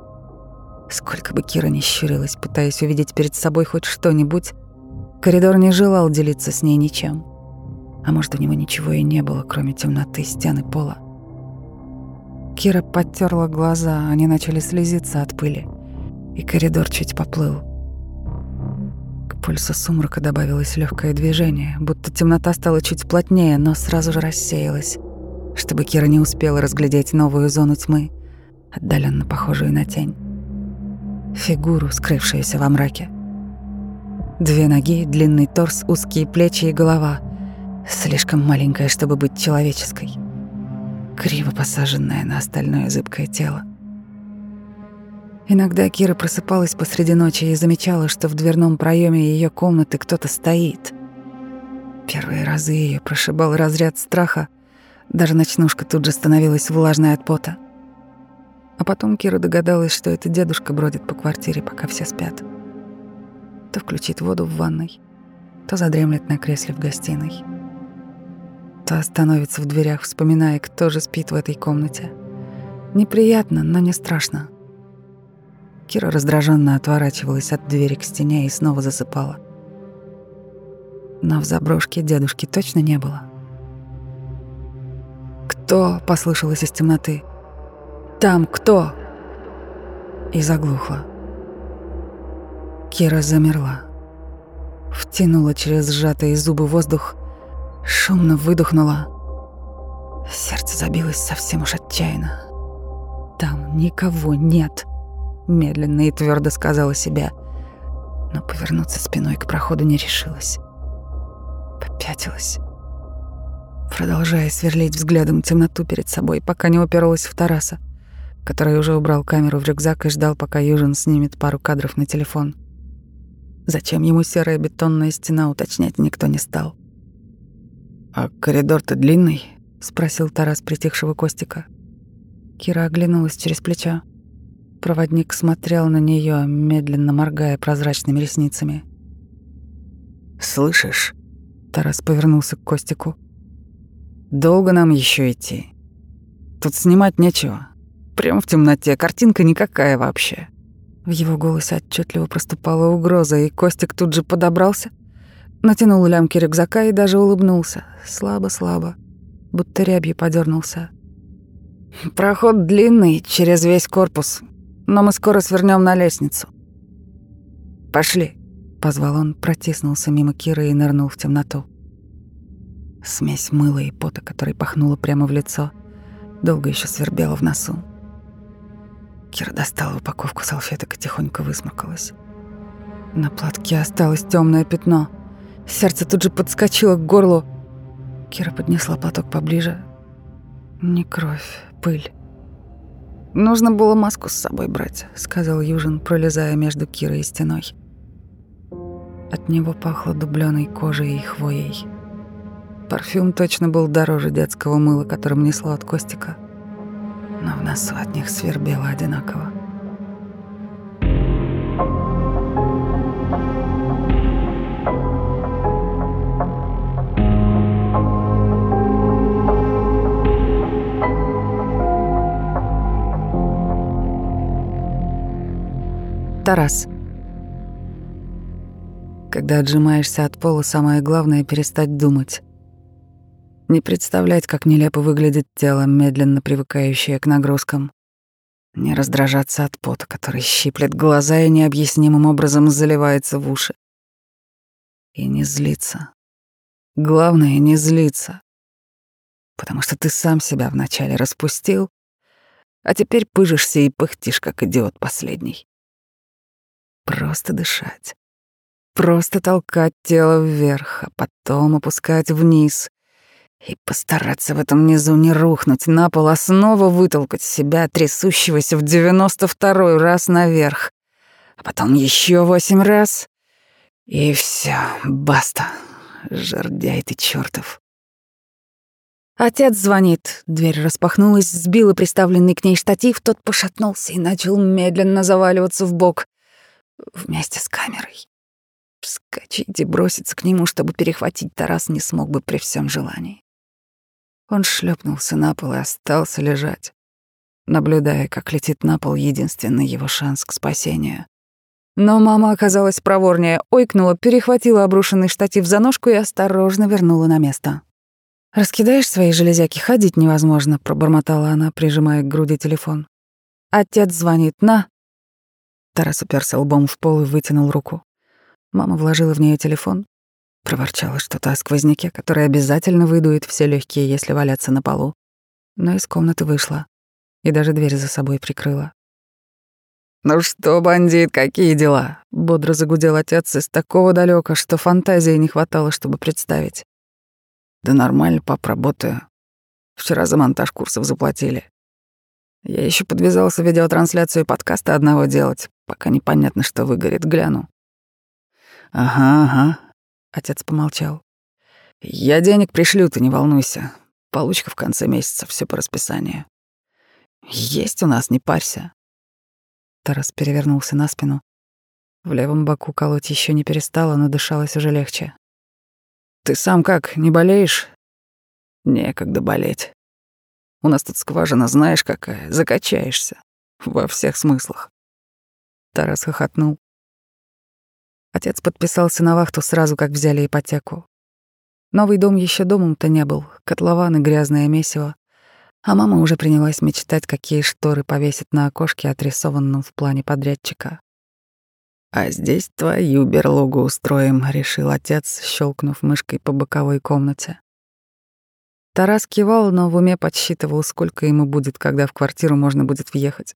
Сколько бы Кира ни щурилась, пытаясь увидеть перед собой хоть что-нибудь, коридор не желал делиться с ней ничем. А может, у него ничего и не было, кроме темноты стены пола. Кира подтерла глаза, они начали слезиться от пыли, и коридор чуть поплыл. К пульсу сумрака добавилось легкое движение, будто темнота стала чуть плотнее, но сразу же рассеялась, чтобы Кира не успела разглядеть новую зону тьмы, отдаленно похожую на тень. Фигуру, скрывшуюся во мраке. Две ноги, длинный торс, узкие плечи и голова — слишком маленькая, чтобы быть человеческой, криво посаженная на остальное зыбкое тело. Иногда Кира просыпалась посреди ночи и замечала, что в дверном проеме ее комнаты кто-то стоит. Первые разы ее прошибал разряд страха, даже ночнушка тут же становилась влажной от пота. А потом Кира догадалась, что это дедушка бродит по квартире, пока все спят. То включит воду в ванной, то задремлет на кресле в гостиной то остановится в дверях, вспоминая, кто же спит в этой комнате. Неприятно, но не страшно. Кира раздраженно отворачивалась от двери к стене и снова засыпала. Но в заброшке дедушки точно не было. «Кто?» — послышалось из темноты. «Там кто?» И заглухла. Кира замерла. Втянула через сжатые зубы воздух Шумно выдохнула. Сердце забилось совсем уж отчаянно. Там никого нет, медленно и твердо сказала себе, но повернуться спиной к проходу не решилась. Попятилась, продолжая сверлить взглядом темноту перед собой, пока не уперлась в Тараса, который уже убрал камеру в рюкзак и ждал, пока Южин снимет пару кадров на телефон. Зачем ему серая бетонная стена, уточнять никто не стал. «А коридор-то длинный?» — спросил Тарас притихшего Костика. Кира оглянулась через плечо. Проводник смотрел на нее, медленно моргая прозрачными ресницами. «Слышишь?» — Тарас повернулся к Костику. «Долго нам еще идти? Тут снимать нечего. Прям в темноте, картинка никакая вообще». В его голосе отчетливо проступала угроза, и Костик тут же подобрался — Натянул лямки рюкзака и даже улыбнулся. Слабо-слабо, будто рябью подернулся. «Проход длинный, через весь корпус, но мы скоро свернем на лестницу. Пошли», — позвал он, протиснулся мимо Киры и нырнул в темноту. Смесь мыла и пота, которой пахнула прямо в лицо, долго еще свербела в носу. Кира достала упаковку салфеток и тихонько высморкалась. На платке осталось темное пятно — Сердце тут же подскочило к горлу. Кира поднесла платок поближе. Не кровь, пыль. «Нужно было маску с собой брать», — сказал Южин, пролезая между Кирой и стеной. От него пахло дубленой кожей и хвоей. Парфюм точно был дороже детского мыла, которым несло от Костика. Но в носу от них свербело одинаково. Тарас. Когда отжимаешься от пола, самое главное — перестать думать. Не представлять, как нелепо выглядит тело, медленно привыкающее к нагрузкам. Не раздражаться от пота, который щиплет глаза и необъяснимым образом заливается в уши. И не злиться. Главное — не злиться. Потому что ты сам себя вначале распустил, а теперь пыжишься и пыхтишь, как идиот последний. Просто дышать. Просто толкать тело вверх, а потом опускать вниз. И постараться в этом низу не рухнуть на пол, а снова вытолкать себя, трясущегося в девяносто второй раз наверх. А потом еще восемь раз. И все, баста. Жердяй ты чертов. Отец звонит. Дверь распахнулась, сбила приставленный к ней штатив, тот пошатнулся и начал медленно заваливаться в бок вместе с камерой. Вскочить и броситься к нему, чтобы перехватить Тарас, не смог бы при всем желании. Он шлепнулся на пол и остался лежать, наблюдая, как летит на пол единственный его шанс к спасению. Но мама оказалась проворнее, ойкнула, перехватила обрушенный штатив за ножку и осторожно вернула на место. «Раскидаешь свои железяки, ходить невозможно», — пробормотала она, прижимая к груди телефон. «Отец звонит, на!» Тарас уперся лбом в пол и вытянул руку. Мама вложила в нее телефон, проворчала что-то о сквозняке, который обязательно выдует все легкие, если валяться на полу. Но из комнаты вышла и даже дверь за собой прикрыла. «Ну что, бандит, какие дела?» — бодро загудел отец из такого далека, что фантазии не хватало, чтобы представить. Да нормально, пап, работаю. Вчера за монтаж курсов заплатили. Я еще подвязался видеотрансляцию подкаста одного делать, пока непонятно, что выгорит, гляну. Ага, ага. Отец помолчал. Я денег пришлю, ты не волнуйся. Получка в конце месяца, все по расписанию. Есть у нас, не парься. Тарас перевернулся на спину. В левом боку колоть еще не перестало, но дышалось уже легче. Ты сам как, не болеешь? Некогда болеть. У нас тут скважина, знаешь какая, закачаешься. Во всех смыслах. Тарас хохотнул. Отец подписался на вахту сразу, как взяли ипотеку. Новый дом еще домом-то не был, котлован и грязное месиво. А мама уже принялась мечтать, какие шторы повесит на окошке, отрисованном в плане подрядчика. «А здесь твою берлогу устроим», — решил отец, щелкнув мышкой по боковой комнате. Тарас кивал, но в уме подсчитывал, сколько ему будет, когда в квартиру можно будет въехать.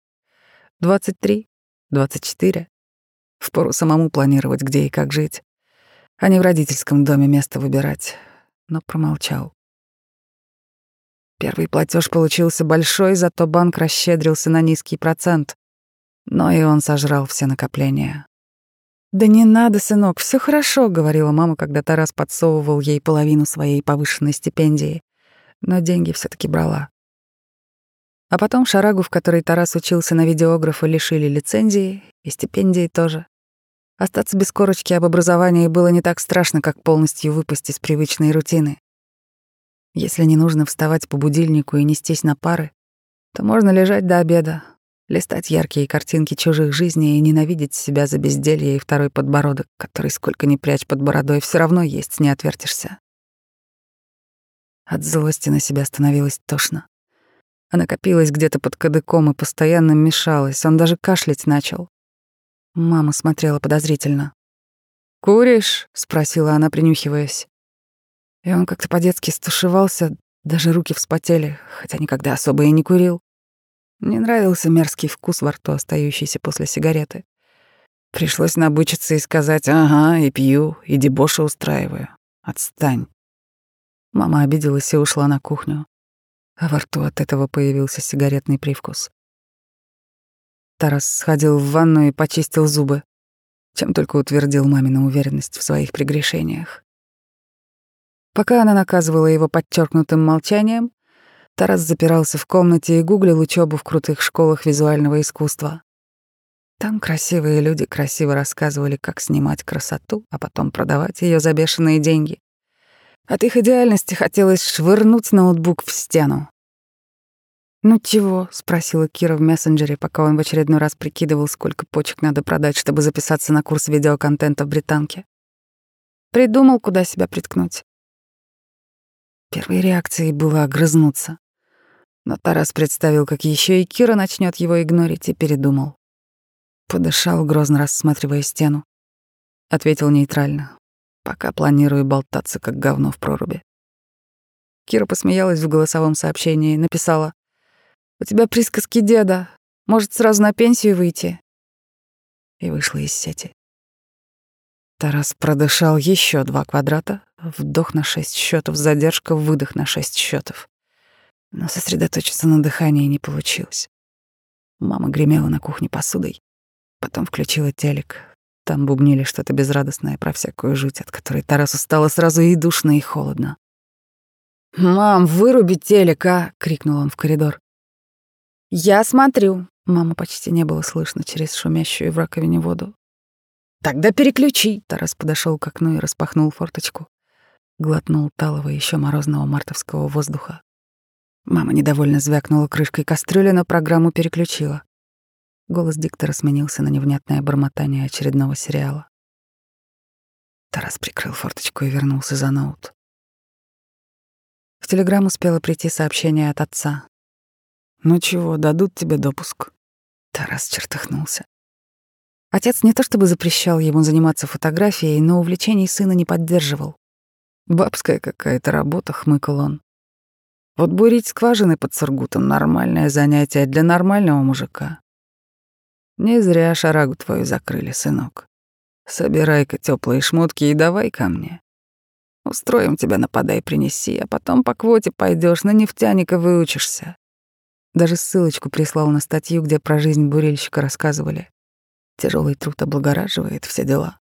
Двадцать три, двадцать четыре. Впору самому планировать, где и как жить, а не в родительском доме место выбирать. Но промолчал. Первый платеж получился большой, зато банк расщедрился на низкий процент. Но и он сожрал все накопления. «Да не надо, сынок, все хорошо», — говорила мама, когда Тарас подсовывал ей половину своей повышенной стипендии. Но деньги все таки брала. А потом шарагу, в которой Тарас учился на видеографа, лишили лицензии и стипендии тоже. Остаться без корочки об образовании было не так страшно, как полностью выпасть из привычной рутины. Если не нужно вставать по будильнику и нестись на пары, то можно лежать до обеда, листать яркие картинки чужих жизней и ненавидеть себя за безделье и второй подбородок, который сколько ни прячь под бородой, все равно есть, не отвертишься. От злости на себя становилось тошно. Она копилась где-то под кадыком и постоянно мешалась, он даже кашлять начал. Мама смотрела подозрительно. «Куришь?» — спросила она, принюхиваясь. И он как-то по-детски стушевался, даже руки вспотели, хотя никогда особо и не курил. Мне нравился мерзкий вкус во рту, остающийся после сигареты. Пришлось набычиться и сказать «Ага, и пью, и дебоши устраиваю. Отстань». Мама обиделась и ушла на кухню. А во рту от этого появился сигаретный привкус. Тарас сходил в ванну и почистил зубы, чем только утвердил мамину уверенность в своих прегрешениях. Пока она наказывала его подчеркнутым молчанием, Тарас запирался в комнате и гуглил учебу в крутых школах визуального искусства. Там красивые люди красиво рассказывали, как снимать красоту, а потом продавать ее за бешеные деньги. От их идеальности хотелось швырнуть ноутбук в стену. «Ну чего?» — спросила Кира в мессенджере, пока он в очередной раз прикидывал, сколько почек надо продать, чтобы записаться на курс видеоконтента в Британке. Придумал, куда себя приткнуть. Первой реакцией было огрызнуться. Но Тарас представил, как еще и Кира начнет его игнорить, и передумал. Подышал, грозно рассматривая стену. Ответил нейтрально. Пока планирую болтаться, как говно в проруби. Кира посмеялась в голосовом сообщении, написала. «У тебя присказки деда. Может, сразу на пенсию выйти?» И вышла из сети. Тарас продышал еще два квадрата, вдох на шесть счетов, задержка, выдох на шесть счетов. Но сосредоточиться на дыхании не получилось. Мама гремела на кухне посудой, потом включила телек. Там бубнили что-то безрадостное про всякую жуть, от которой Тарасу стало сразу и душно, и холодно. «Мам, выруби телек, а!» — крикнул он в коридор. «Я смотрю». Мама почти не было слышно через шумящую в раковине воду. «Тогда переключи!» Тарас подошел к окну и распахнул форточку. Глотнул талого еще морозного мартовского воздуха. Мама недовольно звякнула крышкой кастрюли, но программу переключила. Голос диктора сменился на невнятное бормотание очередного сериала. Тарас прикрыл форточку и вернулся за ноут. В телеграм успело прийти сообщение от отца. «Ну чего, дадут тебе допуск?» Тарас чертыхнулся. Отец не то чтобы запрещал ему заниматься фотографией, но увлечений сына не поддерживал. «Бабская какая-то работа», — хмыкал он. «Вот бурить скважины под Сургутом — нормальное занятие для нормального мужика. Не зря шарагу твою закрыли, сынок. Собирай-ка теплые шмотки и давай ко мне. Устроим тебя на подай принеси, а потом по квоте пойдешь на нефтяника выучишься». Даже ссылочку прислал на статью, где про жизнь бурильщика рассказывали. Тяжелый труд облагораживает все дела.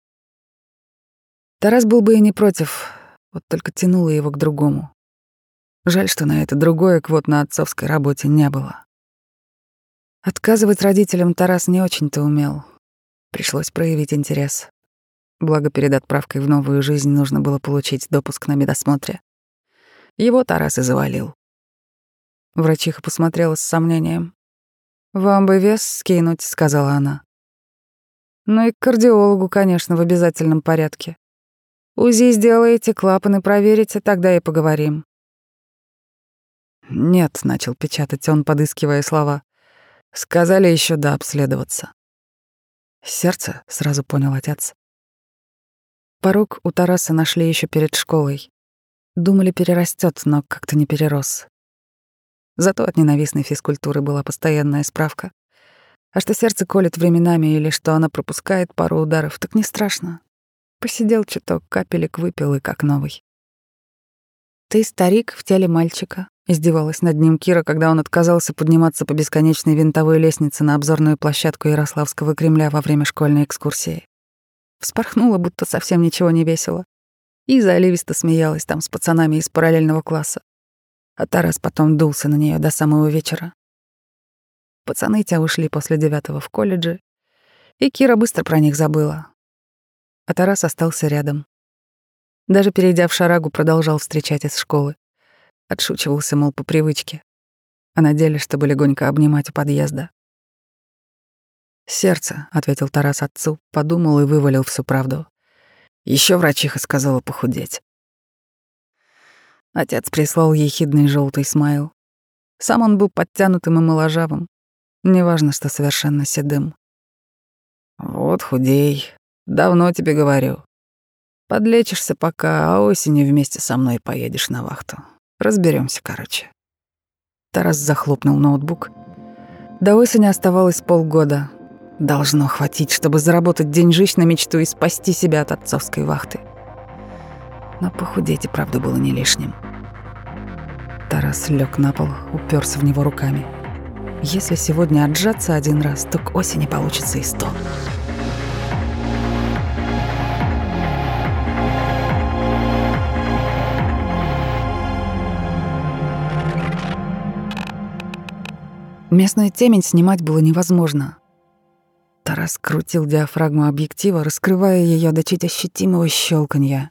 Тарас был бы и не против, вот только тянуло его к другому. Жаль, что на это другое квот на отцовской работе не было. Отказывать родителям Тарас не очень-то умел. Пришлось проявить интерес. Благо, перед отправкой в новую жизнь нужно было получить допуск на медосмотре. Его Тарас и завалил. Врачиха посмотрела с сомнением. «Вам бы вес скинуть», — сказала она. Ну и к кардиологу, конечно, в обязательном порядке. УЗИ сделаете, клапаны проверите, тогда и поговорим. Нет, начал печатать он, подыскивая слова. Сказали еще да обследоваться. Сердце, сразу понял отец. Порог у Тараса нашли еще перед школой. Думали, перерастет, но как-то не перерос. Зато от ненавистной физкультуры была постоянная справка. А что сердце колет временами или что она пропускает пару ударов, так не страшно. Посидел чуток, капелек выпил и как новый. «Ты старик в теле мальчика», — издевалась над ним Кира, когда он отказался подниматься по бесконечной винтовой лестнице на обзорную площадку Ярославского Кремля во время школьной экскурсии. Вспорхнула, будто совсем ничего не весело. И заливисто смеялась там с пацанами из параллельного класса. А Тарас потом дулся на нее до самого вечера. Пацаны те ушли после девятого в колледже, и Кира быстро про них забыла. А Тарас остался рядом. Даже перейдя в шарагу, продолжал встречать из школы. Отшучивался, мол, по привычке. А на деле, чтобы легонько обнимать у подъезда. «Сердце», — ответил Тарас отцу, подумал и вывалил всю правду. Еще врачиха сказала похудеть. Отец прислал ехидный желтый смайл. Сам он был подтянутым и моложавым, Неважно, что совершенно седым. Вот худей. Давно тебе говорю. Подлечишься пока, а осенью вместе со мной поедешь на вахту. Разберемся, короче. Тарас захлопнул ноутбук. До осени оставалось полгода. Должно хватить, чтобы заработать деньжищ на мечту и спасти себя от отцовской вахты. Но похудеть и правда было не лишним. Тарас лег на пол, уперся в него руками — если сегодня отжаться один раз, то к осени получится и сто. Местную темень снимать было невозможно. Тарас крутил диафрагму объектива, раскрывая ее до чуть ощутимого щелканья.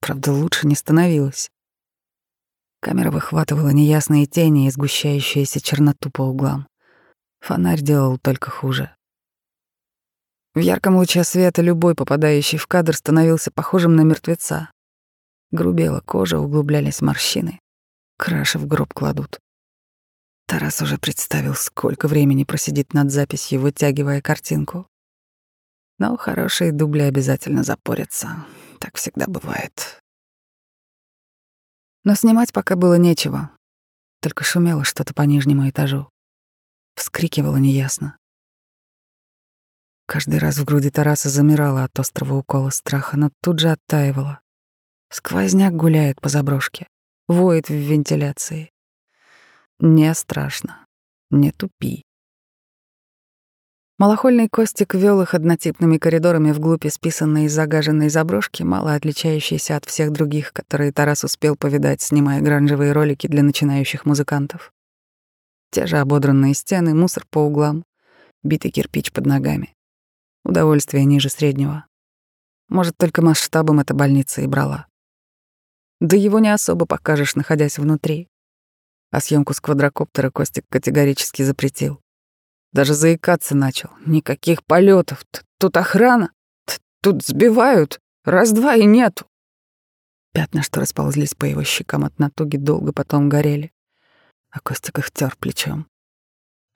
Правда, лучше не становилось. Камера выхватывала неясные тени и сгущающуюся черноту по углам. Фонарь делал только хуже. В ярком луче света любой, попадающий в кадр, становился похожим на мертвеца. Грубела кожа, углублялись морщины. Краши в гроб кладут. Тарас уже представил, сколько времени просидит над записью, вытягивая картинку. Но хорошие дубли обязательно запорятся. Так всегда бывает. Но снимать пока было нечего. Только шумело что-то по нижнему этажу. Вскрикивало неясно. Каждый раз в груди Тараса замирала от острого укола страха, но тут же оттаивала. Сквозняк гуляет по заброшке, воет в вентиляции. Не страшно, не тупи. Малохольный Костик вел их однотипными коридорами вглубь исписанной и загаженной заброшки, мало отличающейся от всех других, которые Тарас успел повидать, снимая гранжевые ролики для начинающих музыкантов. Те же ободранные стены, мусор по углам, битый кирпич под ногами. Удовольствие ниже среднего. Может, только масштабом эта больница и брала. Да его не особо покажешь, находясь внутри. А съемку с квадрокоптера Костик категорически запретил. Даже заикаться начал. Никаких полетов. Тут охрана. Тут сбивают. Раз-два и нету. Пятна, что расползлись по его щекам от натуги, долго потом горели. А Костик их тер плечом.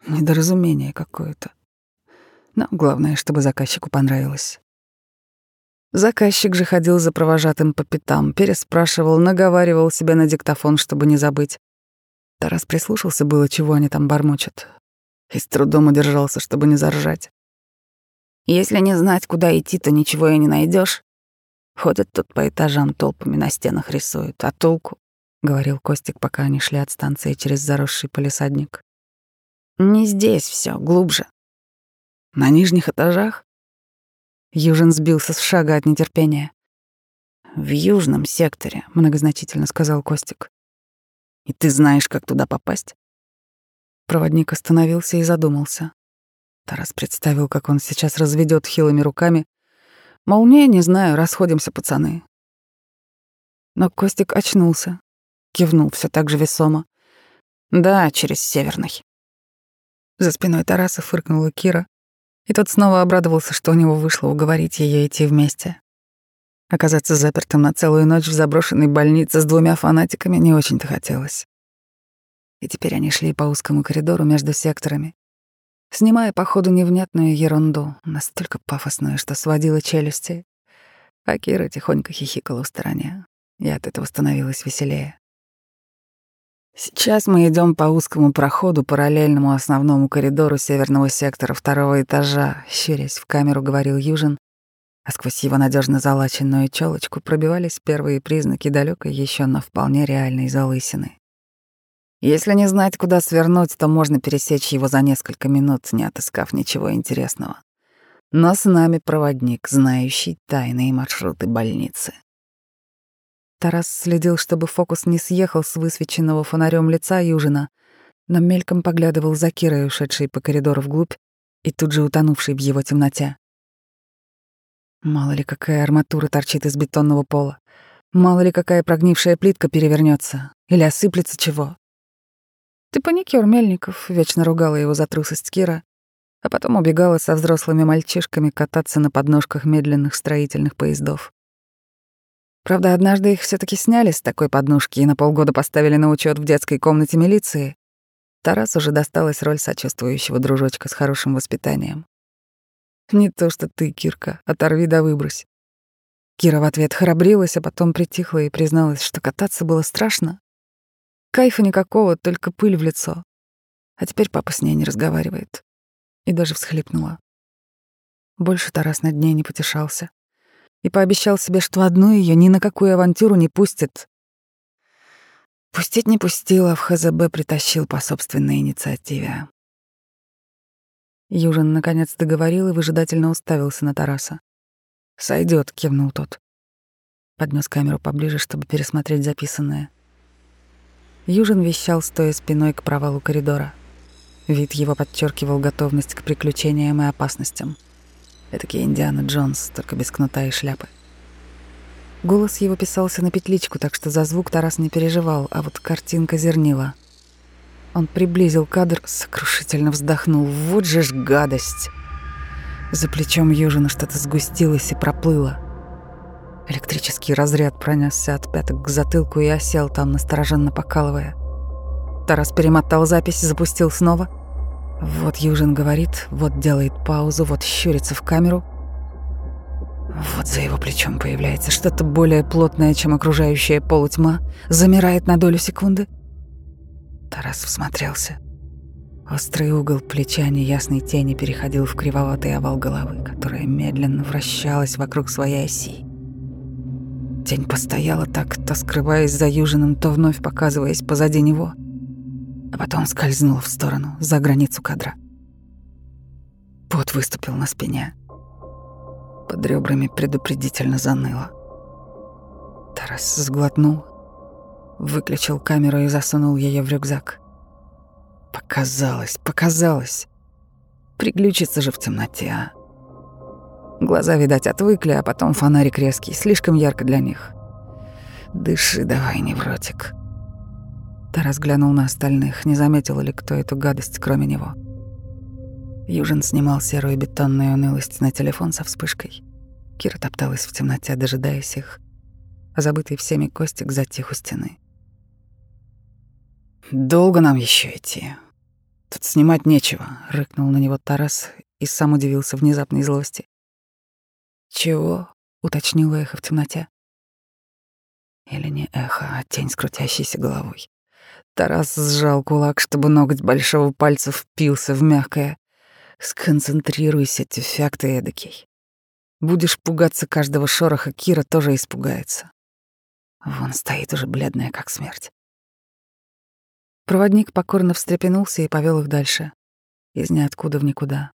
Недоразумение какое-то. Но главное, чтобы заказчику понравилось. Заказчик же ходил за провожатым по пятам, переспрашивал, наговаривал себя на диктофон, чтобы не забыть. Тарас прислушался было, чего они там бормочут и с трудом удержался, чтобы не заржать. Если не знать, куда идти, то ничего и не найдешь. Ходят тут по этажам толпами, на стенах рисуют. А толку? — говорил Костик, пока они шли от станции через заросший полисадник. «Не здесь все, глубже. На нижних этажах?» Южин сбился с шага от нетерпения. «В южном секторе», — многозначительно сказал Костик. «И ты знаешь, как туда попасть?» Проводник остановился и задумался. Тарас представил, как он сейчас разведет хилыми руками. Мол, не, не знаю, расходимся, пацаны. Но Костик очнулся, кивнул все так же весомо. Да, через Северный. За спиной Тараса фыркнула Кира, и тот снова обрадовался, что у него вышло уговорить ее идти вместе. Оказаться запертым на целую ночь в заброшенной больнице с двумя фанатиками не очень-то хотелось. И теперь они шли по узкому коридору между секторами, снимая по ходу невнятную ерунду, настолько пафосную, что сводила челюсти. А Кира тихонько хихикала в стороне, и от этого становилось веселее. Сейчас мы идем по узкому проходу, параллельному основному коридору северного сектора второго этажа, щурясь в камеру, говорил Южин, а сквозь его надежно залаченную челочку пробивались первые признаки далекой еще, но вполне реальной залысины. Если не знать, куда свернуть, то можно пересечь его за несколько минут, не отыскав ничего интересного. Но с нами проводник, знающий тайные маршруты больницы. Тарас следил, чтобы фокус не съехал с высвеченного фонарем лица Южина, но мельком поглядывал за Кирой, ушедшей по коридору вглубь и тут же утонувшей в его темноте. Мало ли какая арматура торчит из бетонного пола, мало ли какая прогнившая плитка перевернется или осыплется чего. «Ты паникер, Мельников», — вечно ругала его за трусость Кира, а потом убегала со взрослыми мальчишками кататься на подножках медленных строительных поездов. Правда, однажды их все таки сняли с такой подножки и на полгода поставили на учет в детской комнате милиции. Тарас уже досталась роль сочувствующего дружочка с хорошим воспитанием. «Не то что ты, Кирка, оторви да выбрось». Кира в ответ храбрилась, а потом притихла и призналась, что кататься было страшно, Кайфа никакого, только пыль в лицо. А теперь папа с ней не разговаривает. И даже всхлипнула. Больше Тарас над ней не потешался. И пообещал себе, что одну ее ни на какую авантюру не пустит. Пустить не пустила, в ХЗБ притащил по собственной инициативе. Южин наконец договорил и выжидательно уставился на Тараса. Сойдет, кивнул тот. Поднес камеру поближе, чтобы пересмотреть записанное. Южин вещал, стоя спиной к провалу коридора. Вид его подчеркивал готовность к приключениям и опасностям. Этакий Индиана Джонс, только без кнута и шляпы. Голос его писался на петличку, так что за звук Тарас не переживал, а вот картинка зернила. Он приблизил кадр, сокрушительно вздохнул. Вот же ж гадость! За плечом Южина что-то сгустилось и проплыло. Электрический разряд пронесся от пяток к затылку и осел там, настороженно покалывая. Тарас перемотал запись, запустил снова. Вот Южин говорит, вот делает паузу, вот щурится в камеру. Вот за его плечом появляется что-то более плотное, чем окружающая полутьма, замирает на долю секунды. Тарас всмотрелся. Острый угол плеча неясной тени переходил в кривоватый овал головы, которая медленно вращалась вокруг своей оси. Тень постояла так, то скрываясь за Южиным, то вновь показываясь позади него, а потом скользнула в сторону, за границу кадра. Пот выступил на спине. Под ребрами предупредительно заныло. Тарас сглотнул, выключил камеру и засунул ее в рюкзак. Показалось, показалось. Приглючится же в темноте, а? Глаза, видать, отвыкли, а потом фонарик резкий, слишком ярко для них. Дыши давай, невротик. Тарас глянул на остальных, не заметил ли кто эту гадость, кроме него. Южин снимал серую бетонную унылость на телефон со вспышкой. Кира топталась в темноте, дожидаясь их, а забытый всеми Костик затих у стены. «Долго нам еще идти? Тут снимать нечего», — рыкнул на него Тарас и сам удивился внезапной злости. «Чего?» — уточнило эхо в темноте. Или не эхо, а тень с крутящейся головой. Тарас сжал кулак, чтобы ноготь большого пальца впился в мягкое. «Сконцентрируйся, тюфяк ты эдакий. Будешь пугаться каждого шороха, Кира тоже испугается. Вон стоит уже бледная, как смерть. Проводник покорно встрепенулся и повел их дальше. Из ниоткуда в никуда.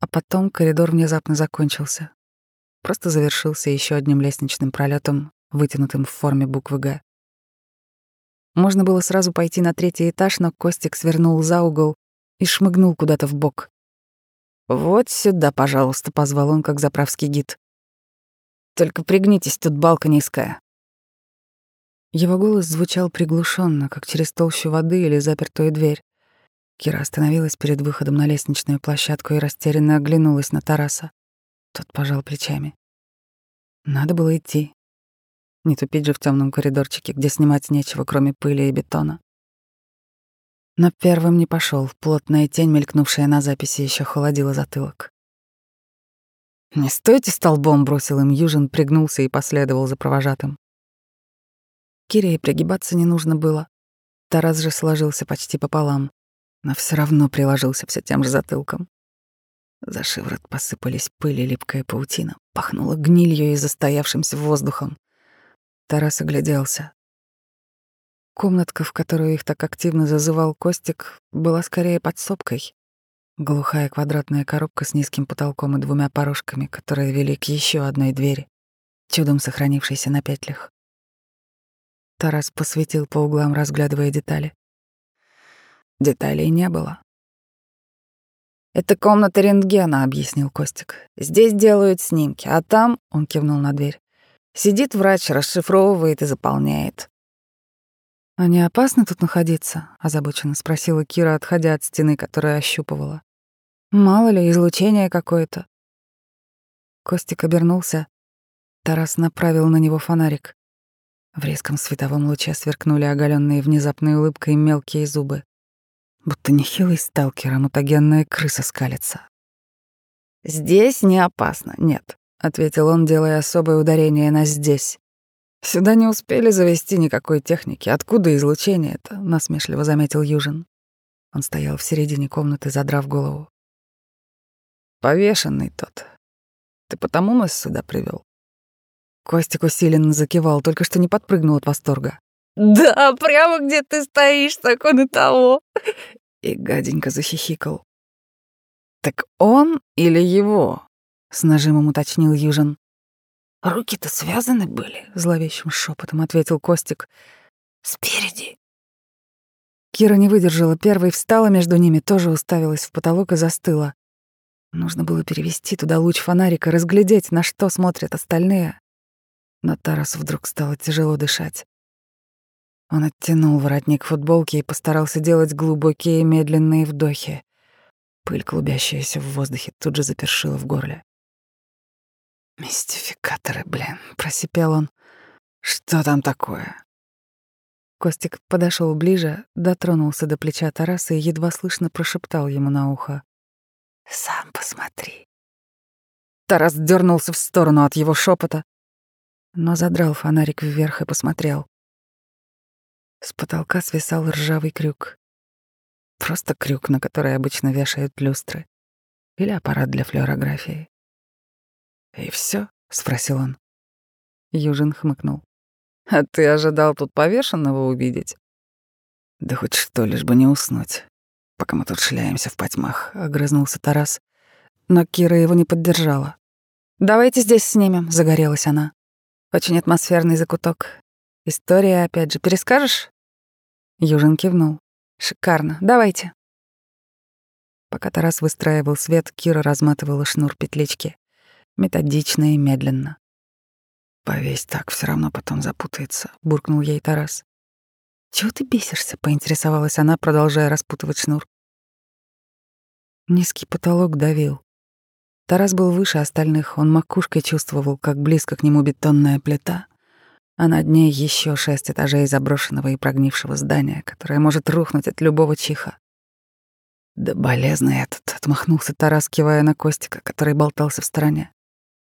А потом коридор внезапно закончился. Просто завершился еще одним лестничным пролетом, вытянутым в форме буквы «Г». Можно было сразу пойти на третий этаж, но Костик свернул за угол и шмыгнул куда-то в бок. «Вот сюда, пожалуйста», — позвал он, как заправский гид. «Только пригнитесь, тут балка низкая». Его голос звучал приглушенно, как через толщу воды или запертую дверь. Кира остановилась перед выходом на лестничную площадку и растерянно оглянулась на Тараса. Тот пожал плечами. Надо было идти. Не тупить же в темном коридорчике, где снимать нечего, кроме пыли и бетона. Но первым не пошел. Плотная тень, мелькнувшая на записи, еще холодила затылок. «Не стойте столбом!» — бросил им Южин, пригнулся и последовал за провожатым. Кире и пригибаться не нужно было. Тарас же сложился почти пополам, но все равно приложился все тем же затылком. За шиворот посыпались пыль и липкая паутина, пахнуло гнилью и застоявшимся воздухом. Тарас огляделся. Комнатка, в которую их так активно зазывал Костик, была скорее подсобкой. Глухая квадратная коробка с низким потолком и двумя порожками, которые вели к еще одной двери, чудом сохранившейся на петлях. Тарас посветил по углам, разглядывая детали. Деталей не было. «Это комната рентгена», — объяснил Костик. «Здесь делают снимки, а там...» — он кивнул на дверь. «Сидит врач, расшифровывает и заполняет». «А не опасно тут находиться?» — озабоченно спросила Кира, отходя от стены, которая ощупывала. «Мало ли, излучение какое-то». Костик обернулся. Тарас направил на него фонарик. В резком световом луче сверкнули оголенные внезапной улыбкой мелкие зубы. Будто нехилый сталкер, а мутагенная крыса скалится. «Здесь не опасно, нет», — ответил он, делая особое ударение на «здесь». «Сюда не успели завести никакой техники. Откуда излучение это?» — насмешливо заметил Южин. Он стоял в середине комнаты, задрав голову. «Повешенный тот. Ты потому нас сюда привел? Костик усиленно закивал, только что не подпрыгнул от восторга. «Да, прямо где ты стоишь, так он и того!» И гаденько захихикал. «Так он или его?» — с нажимом уточнил Южин. «Руки-то связаны были», — зловещим шепотом ответил Костик. «Спереди». Кира не выдержала первой, встала между ними, тоже уставилась в потолок и застыла. Нужно было перевести туда луч фонарика, разглядеть, на что смотрят остальные. Но Тарасу вдруг стало тяжело дышать. Он оттянул воротник футболки и постарался делать глубокие медленные вдохи. Пыль, клубящаяся в воздухе, тут же запершила в горле. «Мистификаторы, блин», — просипел он. «Что там такое?» Костик подошел ближе, дотронулся до плеча Тараса и едва слышно прошептал ему на ухо. «Сам посмотри». Тарас дернулся в сторону от его шепота, но задрал фонарик вверх и посмотрел. С потолка свисал ржавый крюк. Просто крюк, на который обычно вешают люстры. Или аппарат для флюорографии. «И все? спросил он. Южин хмыкнул. «А ты ожидал тут повешенного увидеть?» «Да хоть что, лишь бы не уснуть, пока мы тут шляемся в потьмах», — огрызнулся Тарас. Но Кира его не поддержала. «Давайте здесь снимем», — загорелась она. «Очень атмосферный закуток. История, опять же, перескажешь?» Южин кивнул. «Шикарно. Давайте». Пока Тарас выстраивал свет, Кира разматывала шнур петлички. Методично и медленно. «Повесь так, все равно потом запутается», — буркнул ей Тарас. «Чего ты бесишься?» — поинтересовалась она, продолжая распутывать шнур. Низкий потолок давил. Тарас был выше остальных, он макушкой чувствовал, как близко к нему бетонная плита, а над ней еще шесть этажей заброшенного и прогнившего здания, которое может рухнуть от любого чиха. «Да болезный этот», — отмахнулся Тарас, кивая на Костика, который болтался в стороне.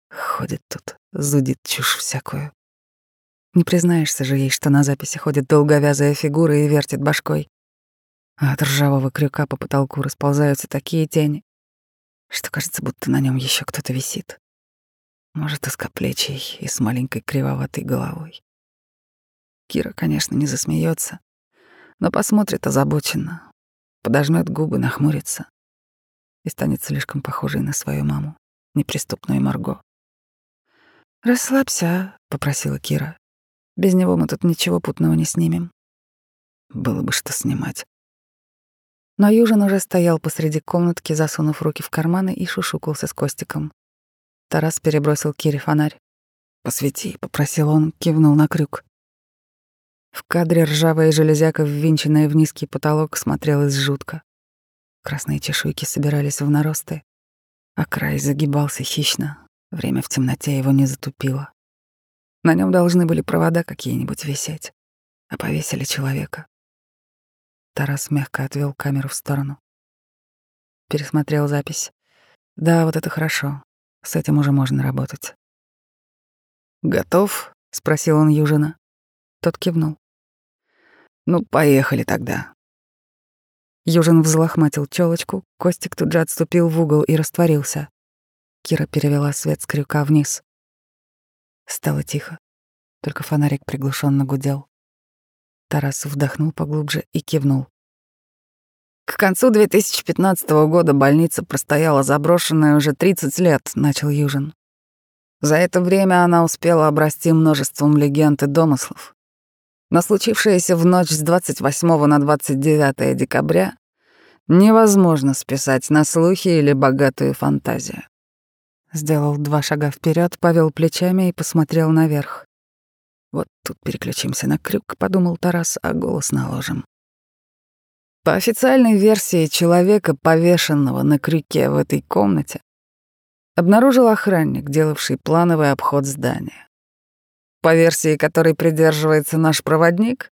«Ходит тут, зудит чушь всякую. Не признаешься же ей, что на записи ходит долговязая фигура и вертит башкой. А от ржавого крюка по потолку расползаются такие тени, что кажется, будто на нем еще кто-то висит. Может, узкоплечий и с маленькой кривоватой головой. Кира, конечно, не засмеется, но посмотрит озабоченно, подожмет губы, нахмурится и станет слишком похожей на свою маму, неприступную Марго. «Расслабься», — попросила Кира. «Без него мы тут ничего путного не снимем». Было бы что снимать. Но Южин уже стоял посреди комнатки, засунув руки в карманы и шушукался с Костиком. Тарас перебросил Кире фонарь. «Посвети», — попросил он, кивнул на крюк. В кадре ржавая железяка, ввинченная в низкий потолок, смотрелась жутко. Красные чешуйки собирались в наросты, а край загибался хищно. Время в темноте его не затупило. На нем должны были провода какие-нибудь висеть, а повесили человека. Тарас мягко отвел камеру в сторону. Пересмотрел запись. Да, вот это хорошо. С этим уже можно работать. «Готов?» — спросил он Южина. Тот кивнул. «Ну, поехали тогда». Южин взлохматил челочку, Костик тут же отступил в угол и растворился. Кира перевела свет с крюка вниз. Стало тихо, только фонарик приглушенно гудел. Тарас вдохнул поглубже и кивнул. К концу 2015 года больница простояла заброшенная уже 30 лет, начал Южин. За это время она успела обрасти множеством легенд и домыслов. Но случившееся в ночь с 28 на 29 декабря невозможно списать на слухи или богатую фантазию. Сделал два шага вперед, повел плечами и посмотрел наверх. Вот тут переключимся на крюк, подумал Тарас, а голос наложим. По официальной версии человека, повешенного на крюке в этой комнате, обнаружил охранник, делавший плановый обход здания. По версии, которой придерживается наш проводник,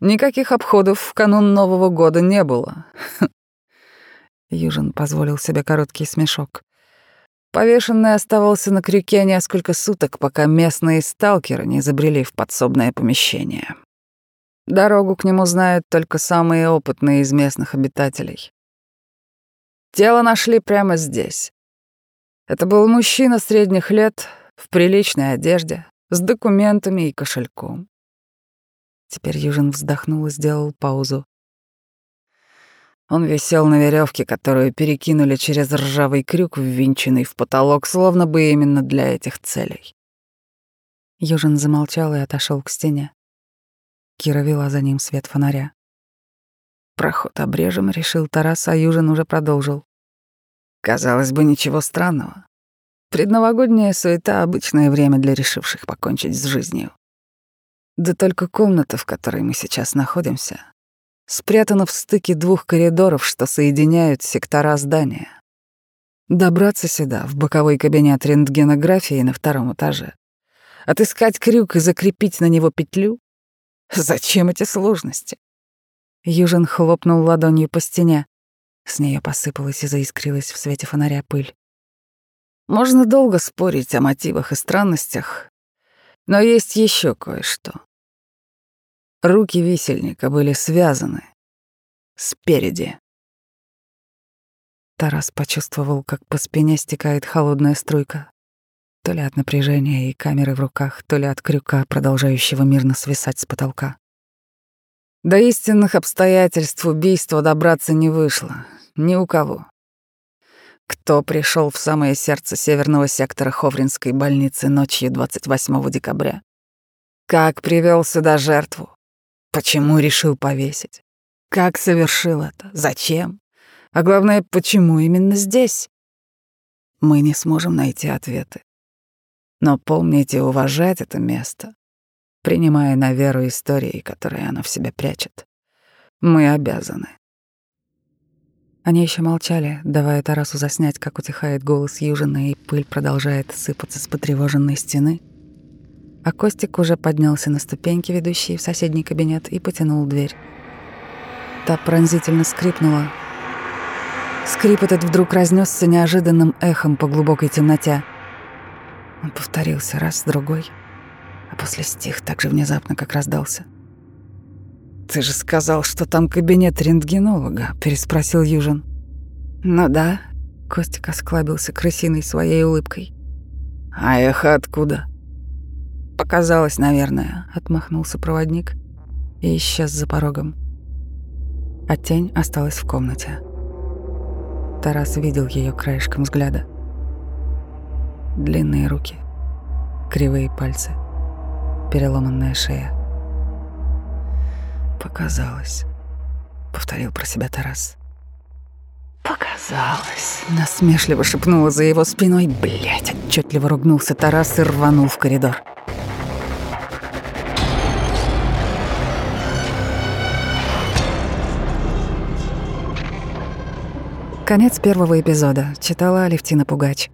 никаких обходов в канун Нового года не было. Южин позволил себе короткий смешок. Повешенный оставался на крюке несколько суток, пока местные сталкеры не забрели в подсобное помещение. Дорогу к нему знают только самые опытные из местных обитателей. Тело нашли прямо здесь. Это был мужчина средних лет, в приличной одежде, с документами и кошельком. Теперь Южин вздохнул и сделал паузу. Он висел на веревке, которую перекинули через ржавый крюк, ввинченный в потолок, словно бы именно для этих целей. Южин замолчал и отошел к стене. Кира вела за ним свет фонаря. Проход обрежем, решил Тарас, а Южин уже продолжил. Казалось бы, ничего странного. Предновогодняя суета — обычное время для решивших покончить с жизнью. Да только комната, в которой мы сейчас находимся, спрятана в стыке двух коридоров, что соединяют сектора здания. Добраться сюда, в боковой кабинет рентгенографии на втором этаже. Отыскать крюк и закрепить на него петлю? Зачем эти сложности? Южин хлопнул ладонью по стене. С нее посыпалась и заискрилась в свете фонаря пыль. Можно долго спорить о мотивах и странностях, но есть еще кое-что. Руки висельника были связаны. Спереди. Тарас почувствовал, как по спине стекает холодная струйка. То ли от напряжения и камеры в руках, то ли от крюка, продолжающего мирно свисать с потолка. До истинных обстоятельств убийства добраться не вышло. Ни у кого. Кто пришел в самое сердце северного сектора Ховринской больницы ночью 28 декабря? Как привел сюда жертву? Почему решил повесить? Как совершил это? Зачем? А главное, почему именно здесь? Мы не сможем найти ответы. Но помните уважать это место, принимая на веру истории, которые оно в себе прячет. Мы обязаны. Они еще молчали, давая Тарасу заснять, как утихает голос Южина, и пыль продолжает сыпаться с потревоженной стены — а Костик уже поднялся на ступеньки, ведущие в соседний кабинет, и потянул дверь. Та пронзительно скрипнула. Скрип этот вдруг разнесся неожиданным эхом по глубокой темноте. Он повторился раз, другой, а после стих так же внезапно, как раздался. «Ты же сказал, что там кабинет рентгенолога», — переспросил Южин. «Ну да», — Костик осклабился крысиной своей улыбкой. «А эхо откуда?» «Показалось, наверное», — отмахнулся проводник и исчез за порогом. А тень осталась в комнате. Тарас видел ее краешком взгляда. Длинные руки, кривые пальцы, переломанная шея. «Показалось», — повторил про себя Тарас. «Показалось», — насмешливо шепнула за его спиной. Блять, отчетливо ругнулся Тарас и рванул в коридор. Конец первого эпизода. Читала Алевтина Пугач.